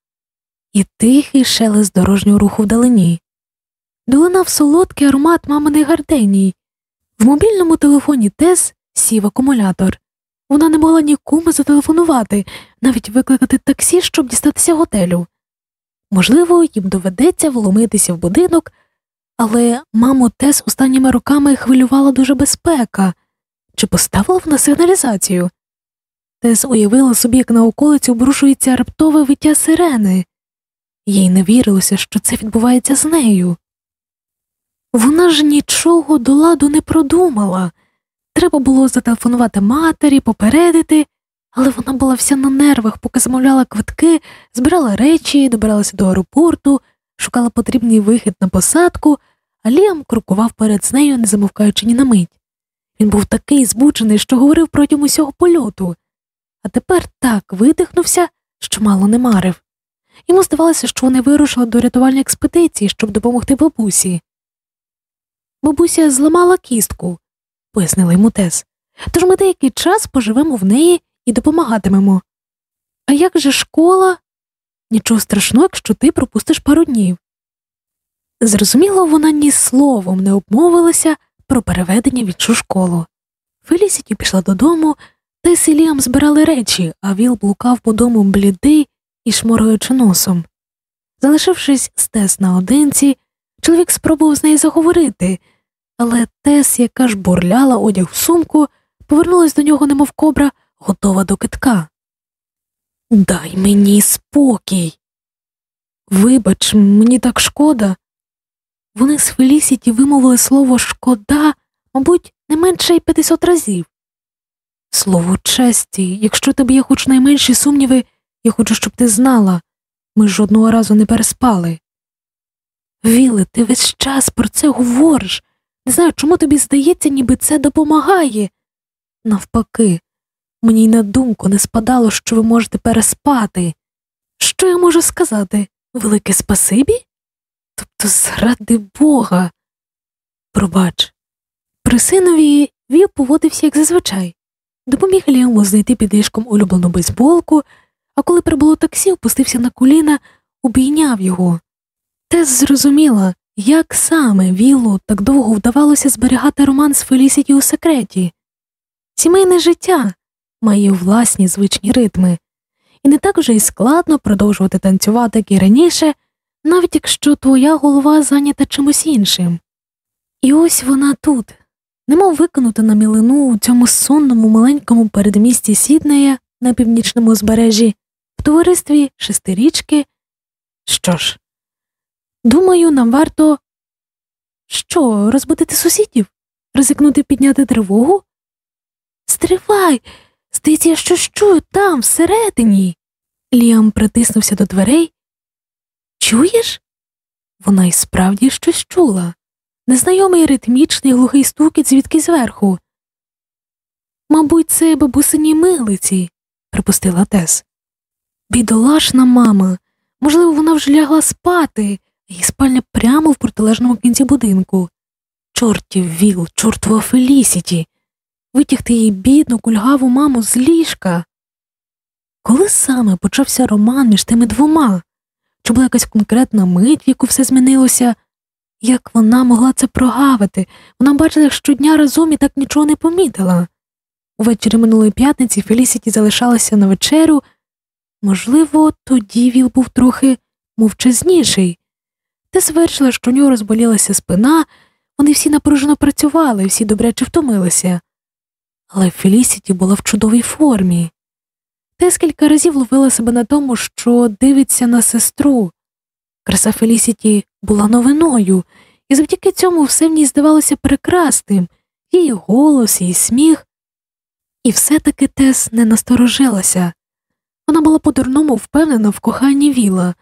і тихий шелест дорожнього руху вдалині. долинав солодкий аромат маминих гарденій. В мобільному телефоні Тес сів акумулятор. Вона не могла нікому зателефонувати, навіть викликати таксі, щоб дістатися готелю. Можливо, їм доведеться вломитися в будинок, але маму Тес останніми роками хвилювала дуже безпека. Чи поставила вона сигналізацію? Тес уявила собі, як на околиці обрушується раптове виття сирени, їй не вірилося, що це відбувається з нею. Вона ж нічого до ладу не продумала. Треба було зателефонувати матері, попередити, але вона була вся на нервах, поки замовляла квитки, збирала речі, добиралася до аеропорту, шукала потрібний вихід на посадку, а Ліам крокував перед з нею, не замовкаючи ні на мить. Він був такий збуджений, що говорив протягом усього польоту, а тепер так видихнувся, що мало не марив. Йому здавалося, що вони вирушили до рятувальної експедиції, щоб допомогти бабусі. Бабуся зламала кістку, пояснила йому Тес, тож ми деякий час поживемо в неї і допомагатимемо. А як же школа? Нічого страшного, якщо ти пропустиш пару днів. Зрозуміло, вона ні словом не обмовилася про переведення в іншу школу. Фелісіті пішла додому, Тес і Ліам збирали речі, а Віл блукав по дому блідий і шморгаючи носом. Залишившись з Тес наодинці, чоловік спробував з нею заговорити, але Тес, яка ж бурляла одяг в сумку, повернулась до нього, немов кобра, готова до китка. Дай мені спокій. Вибач, мені так шкода. Вони з Фелісіті вимовили слово шкода, мабуть, не менше й 50 разів. Слово честі, якщо тобі є хоч найменші сумніви, я хочу, щоб ти знала ми жодного разу не переспали. Віле, ти весь час про це говориш. Не знаю, чому тобі здається, ніби це допомагає. Навпаки, мені й на думку не спадало, що ви можете переспати. Що я можу сказати? Велике спасибі? Тобто, заради Бога. Пробач, при синові Вів поводився, як зазвичай, допоміг Ліаму знайти під ліжком улюблену бейсболку, а коли прибуло таксі, опустився на коліна, обійняв його. Тес зрозуміла, як саме Вілу так довго вдавалося зберігати роман з Фелісіті у секреті. Сімейне життя має власні звичні ритми, і не так вже й складно продовжувати танцювати, як і раніше, навіть якщо твоя голова зайнята чимось іншим. І ось вона тут, немов виконута на мілину у цьому сонному маленькому передмісті Сіднея на північному узбережжі, в товаристві шестирічки. Що ж, думаю, нам варто що, розбудити сусідів? Ризикнути підняти тривогу? Стривай, здається, я щось чую там, всередині. Ліам притиснувся до дверей. Чуєш? Вона й справді щось чула. Незнайомий ритмічний глухий стукіт звідки зверху. Мабуть, це бабусині милиці, припустила Тес. Бідолашна мама. Можливо, вона вже лягла спати, її спальня прямо в протилежному кінці будинку. Чортів віл, чортова Фелісіті, витягти її бідну, кульгаву маму з ліжка. Коли саме почався роман між тими двома? Чи була якась конкретна мить, в яку все змінилося? Як вона могла це прогавити? Вона бачила їх щодня разом і так нічого не помітила. Увечері минулої п'ятниці Фелісіті залишалася на вечерю. Можливо, тоді Віл був трохи мовчазніший. Те свершила, що у нього розболілася спина, вони всі напружено працювали, всі добряче втомилися. Але Фелісіті була в чудовій формі. Тес кілька разів ловила себе на тому, що дивиться на сестру. Краса Фелісіті була новиною, і завдяки цьому все в ній здавалося прекрасним її голос, її сміх. І все таки Тес не насторожилася. Вона була по-дурному впевнена в коханні Віла.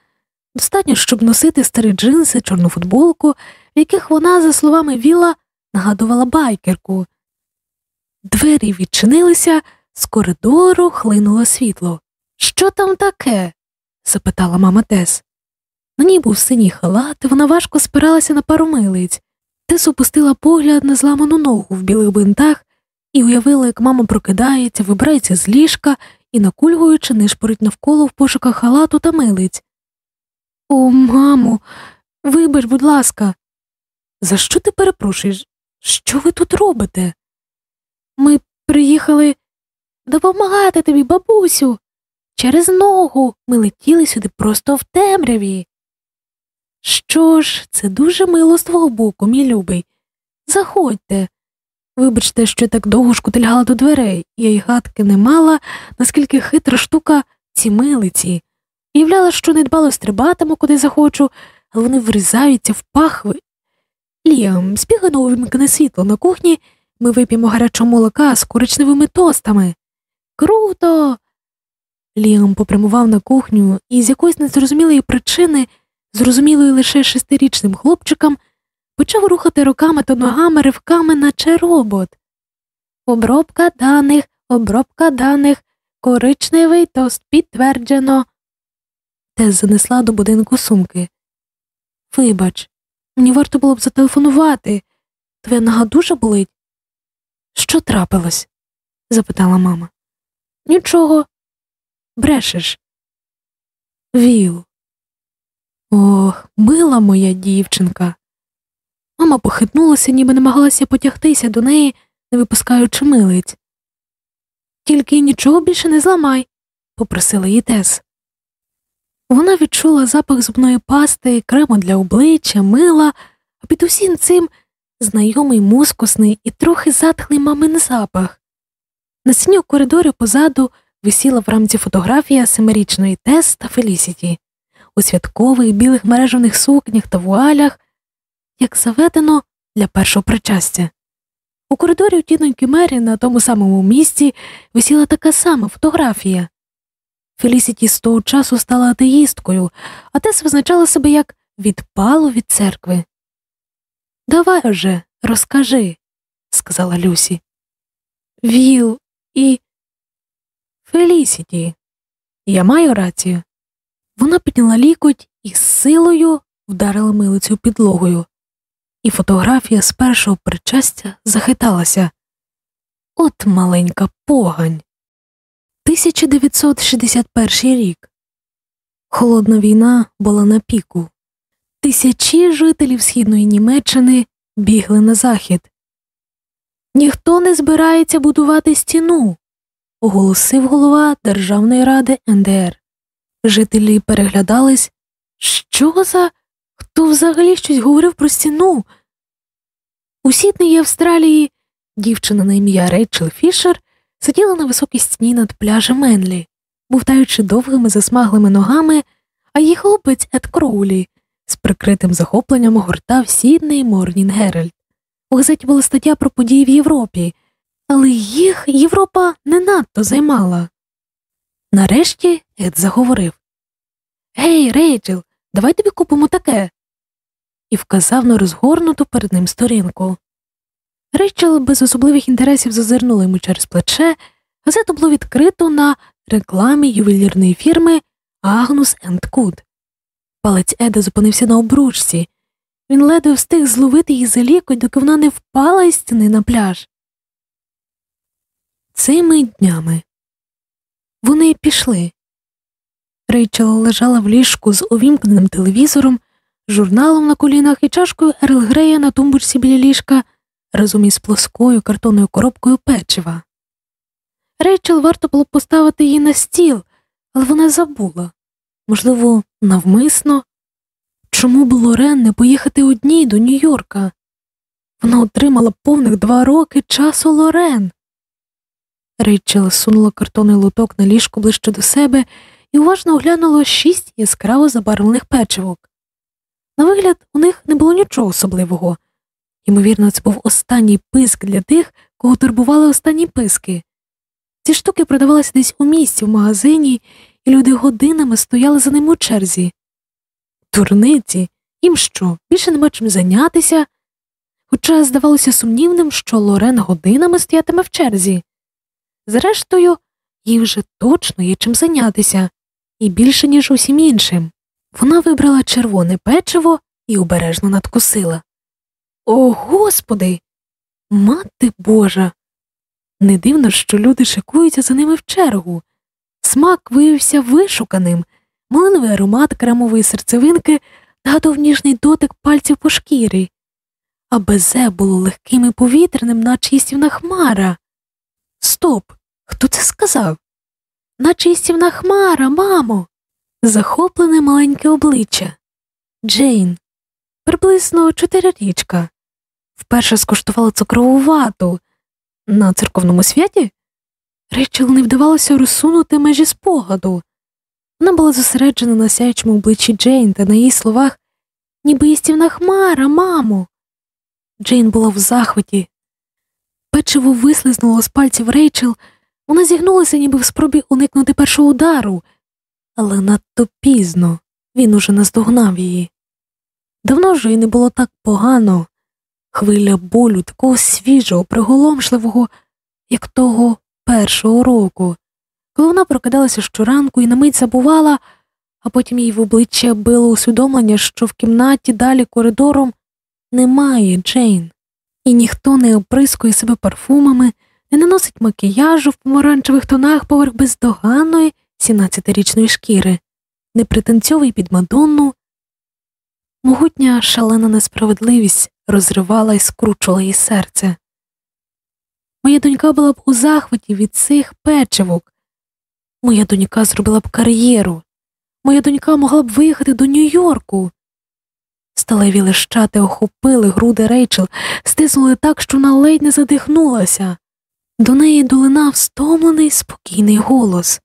Достатньо, щоб носити старі джинси, чорну футболку, в яких вона, за словами Віла, нагадувала байкерку. Двері відчинилися, з коридору хлинуло світло. Що там таке? запитала мама Тес. На ній був синій халат, і вона важко спиралася на пару милиць. Тес опустила погляд на зламану ногу в білих бинтах і уявила, як мама прокидається, вибирається з ліжка і, накульгуючи, нишпорить навколо в пошуках халату та милиць. О, мамо, вибач, будь ласка, За що ти перепрошуєш? Що ви тут робите? Ми приїхали допомагати тобі, бабусю. Через ногу ми летіли сюди просто в темряві. Що ж, це дуже мило з твого боку, мій любий. Заходьте. Вибачте, що так довго шкутильгала до дверей, я й гадки не мала, наскільки хитра штука ці милиці. Уявляла, що недбало стрибатиму, куди захочу, але вони врізаються в пахви. Ліам, збігано увімкне світло на кухні, ми вип'ємо гарячого молока з коричневими тостами. Круто. Ліам попрямував на кухню і з якоїсь незрозумілої причини, зрозумілої лише шестирічним хлопчикам, почав рухати руками та ногами ривками, наче робот. Обробка даних, обробка даних, коричневий тост підтверджено. Тес занесла до будинку сумки. Вибач, мені варто було б зателефонувати. Твоя нога дуже болить. Що трапилось? запитала мама. Нічого. Брешеш. Віл. Ох, мила моя дівчинка. Мама похитнулася, ніби намагалася потягтися до неї, не випускаючи милиць. Тільки нічого більше не зламай, попросила її Тес. Вона відчула запах зубної пасти, крему для обличчя, мила, а під усім цим знайомий мускусний і трохи затхлий мамин запах. На стіні у коридорі позаду висіла в рамці фотографія семирічної Тес та Фелісіті у святкових білих мережених сукнях та вуалях, як заведено для першого причастя. У коридорі у тіноньки Мері на тому самому місці висіла така сама фотографія. Фелісіті з того часу стала атеїсткою, а Тес визначала себе як відпалу від церкви. Давай вже, розкажи, сказала Люсі. Віл і. Фелісіті, я маю рацію. Вона підняла лікоть і з силою вдарила милицю підлогою, і фотографія з першого причастя захиталася. От маленька погань. 1961 рік. Холодна війна була на піку. Тисячі жителів східної Німеччини бігли на захід. Ніхто не збирається будувати стіну, оголосив голова Державної ради НДР. Жителі переглядались, що за хто взагалі щось говорив про стіну. У Сіднеї Австралії дівчина на ім'я Рейчел Фішер сиділа на високій стіні над пляжем Менлі, бувтаючи довгими засмаглими ногами, а її хлопець Ед Кроулі з прикритим захопленням гортав Сідней Морнін Геральд. У газеті була стаття про події в Європі, але їх Європа не надто займала. Нарешті Ед заговорив Гей, Рейчел, давай тобі купимо таке. І вказав на розгорнуту перед ним сторінку. Рейчел без особливих інтересів зазирнула йому через плече, газету було відкрито на рекламі ювелірної фірми Агнус енд Куд. Палець Еда зупинився на обручці. Він ледве встиг зловити її за лікоть, доки вона не впала із стіни на пляж. Цими днями вони пішли. Рейчел лежала в ліжку з увімкненим телевізором, журналом на колінах і чашкою Ерл Грея на тумбурці біля ліжка разом із плоскою картонною коробкою печива. Рейчел варто було поставити її на стіл, але вона забула можливо, навмисно. Чому було Рен не поїхати одній до Нью-Йорка? Вона отримала повних два роки часу Лорен. Рейчел сунула картонний лоток на ліжку ближче до себе і уважно оглянула шість яскраво забарвлених печивок. На вигляд, у них не було нічого особливого. Ймовірно, це був останній писк для тих, кого турбували останні писки. Ці штуки продавалися десь у місті в магазині, і люди годинами стояли за ним у черзі. Турниці, їм що, більше нема чим зайнятися, хоча здавалося сумнівним, що Лорен годинами стоятиме в черзі. Зрештою, їй вже точно є чим зайнятися, і більше, ніж усім іншим. Вона вибрала червоне печиво і обережно надкусила. О, господи, мати Божа! Не дивно, що люди шикуються за ними в чергу. Смак виявився вишуканим, малиновий аромат кремової серцевинки нагадав ніжний дотик пальців по шкірі, а безе було легким і повітряним, наче істівна хмара. Стоп! Хто це сказав? Наче істівна хмара, мамо. Захоплене маленьке обличчя. Джейн, приблизно чотирирічка. Вперше скуштувала цукрову вату на церковному святі. Рейчел не вдавалося розсунути межі спогаду. Вона була зосереджена на сяючому обличчі Джейн та на її словах, ніби істівна хмара, мамо. Джейн була в захваті. Печиво вислизнуло з пальців Рейчел, вона зігнулася, ніби в спробі уникнути першого удару, але надто пізно він уже наздогнав її. Давно вже й не було так погано, хвиля болю, такого свіжого, приголомшливого, як того першого року, коли вона прокидалася щоранку і на мить забувала, а потім їй в обличчя било усвідомлення, що в кімнаті далі коридором немає Джейн, і ніхто не оприскує себе парфумами, не наносить макіяжу в помаранчевих тонах поверх бездоганної 17-річної шкіри, не пританцьовує під Мадонну. Могутня шалена несправедливість розривала і скручувала її серце. Моя донька була б у захваті від цих печивок. Моя донька зробила б кар'єру. Моя донька могла б виїхати до Нью-Йорку. Сталеві лищати охопили груди Рейчел, стиснули так, що вона ледь не задихнулася. До неї долинав стомлений спокійний голос.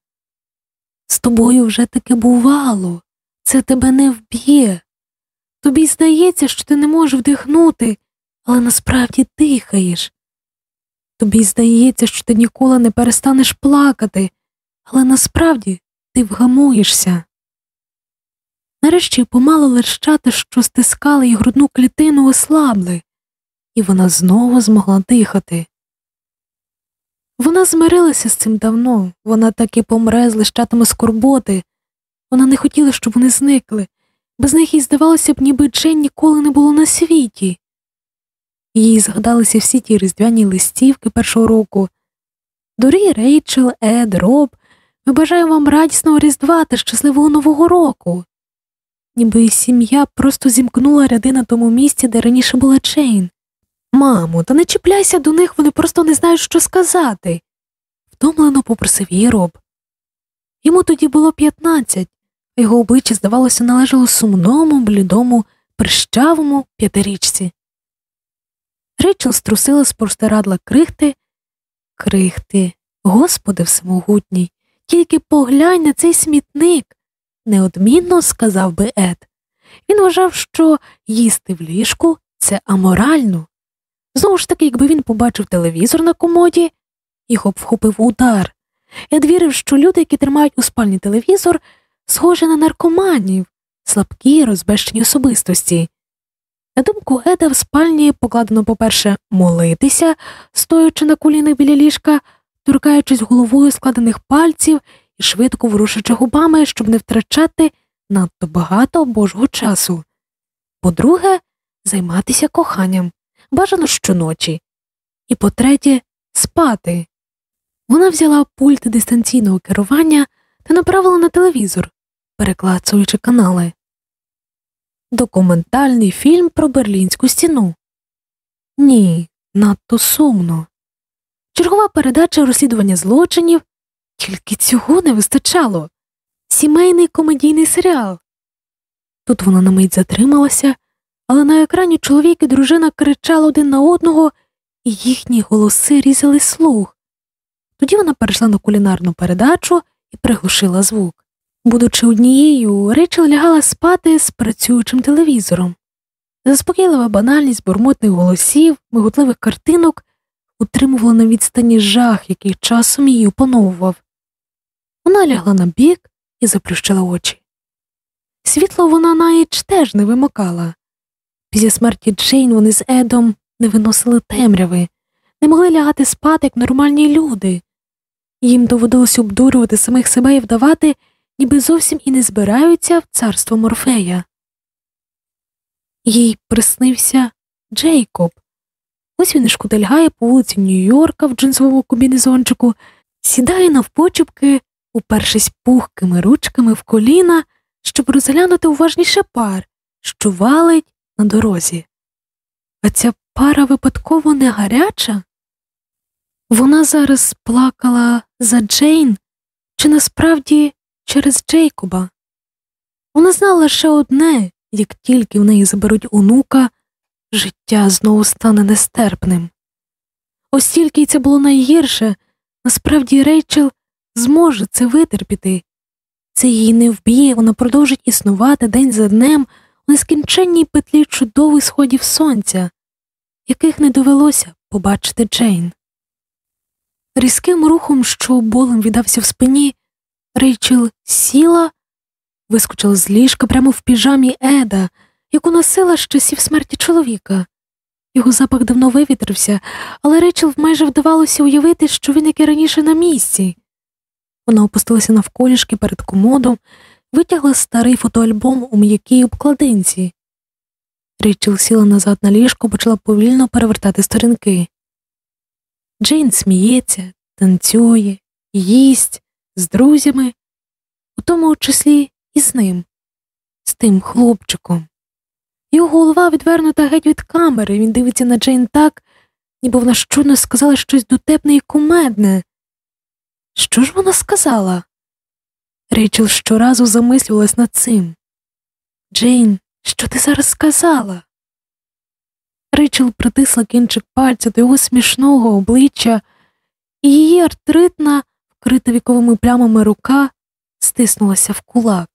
З тобою вже таке бувало, це тебе не вб'є. Тобі здається, що ти не можеш вдихнути, але насправді дихаєш. Тобі здається, що ти ніколи не перестанеш плакати, але насправді ти вгамуєшся. Нарешті помало лищати, що стискали її грудну клітину, ослабли, і вона знову змогла дихати. Вона змирилася з цим давно, вона так і помре з лищатами скорботи, вона не хотіла, щоб вони зникли, без них їй здавалося б, ніби Джен ніколи не було на світі. Їй згадалися всі ті різдвяні листівки першого року. Дорі Рейчел, Ед, Роб, ми бажаємо вам радісного Різдва та щасливого Нового року. Ніби сім'я просто зімкнула ряди на тому місці, де раніше була Джейн. Мамо, та не чіпляйся до них, вони просто не знають, що сказати, втомлено попросив її роб. Йому тоді було п'ятнадцять, а його обличчя, здавалося, належало сумному, блідому, прищавому п'ятирічці. Рейчел струсила з простирадла крихти, крихти, Господи всемогутній, тільки поглянь на цей смітник, неодмінно сказав би Ед. Він вважав, що їсти в ліжку це аморально. Знову ж таки, якби він побачив телевізор на комоді, його б вхопив удар. Ед вірив, що люди, які тримають у спальні телевізор, схожі на наркоманів, слабкі, розбещені особистості. На думку Еда, в спальні покладено, по-перше, молитися, стоячи на колінах біля ліжка, торкаючись головою складених пальців і швидко ворушачи губами, щоб не втрачати надто багато божого часу. По-друге, займатися коханням, бажано щоночі. І по третє, спати. Вона взяла пульт дистанційного керування та направила на телевізор, переклацуючи канали. Документальний фільм про Берлінську стіну. Ні, надто сумно. Чергова передача розслідування злочинів, тільки цього не вистачало. Сімейний комедійний серіал. Тут вона на мить затрималася, але на екрані чоловік і дружина кричали один на одного, і їхні голоси різали слух. Тоді вона перейшла на кулінарну передачу і приглушила звук. Будучи однією, Рейчел лягала спати з працюючим телевізором. Заспокійлива банальність бурмотних голосів, миготливих картинок утримувала на відстані жах, який часом її опановував. Вона лягла на бік і заплющила очі. Світло вона навіть теж не вимикала. Після смерті Джейн вони з Едом не виносили темряви, не могли лягати спати, як нормальні люди. Їм доводилось обдурювати самих себе і вдавати, ніби зовсім і не збираються в царство Морфея. Їй приснився Джейкоб. Ось він шкудельгає по вулиці Нью-Йорка в джинсовому комбінезончику, сідає навпочепки, упершись пухкими ручками в коліна, щоб розглянути уважніше пар, що валить на дорозі. А ця пара випадково не гаряча? Вона зараз плакала за Джейн чи насправді через Джейкоба. Вона знала лише одне як тільки в неї заберуть онука, життя знову стане нестерпним. Ось тільки це було найгірше, насправді Рейчел зможе це витерпіти. Це її не вб'є, вона продовжить існувати день за днем у нескінченній петлі чудових сходів сонця, яких не довелося побачити Джейн. Різким рухом, що болем віддався в спині, Рейчел сіла, вискочила з ліжка прямо в піжамі Еда, яку носила з часів смерті чоловіка. Його запах давно вивітрився, але Рейчел майже вдавалося уявити, що він як і раніше на місці. Вона опустилася навколішки перед комодом, витягла старий фотоальбом у м'якій обкладинці. Рейчел сіла назад на ліжко, почала повільно перевертати сторінки. Джейн сміється, танцює, їсть з друзями, у тому числі і з ним, з тим хлопчиком. Його голова відвернута геть від камери, він дивиться на Джейн так, ніби вона щойно сказала щось дотепне і кумедне. Що ж вона сказала? Рейчел щоразу замислювалась над цим. Джейн, що ти зараз сказала? Рейчел притисла кінчик пальця до його смішного обличчя, і її артритна, вкрита віковими плямами рука, стиснулася в кулак.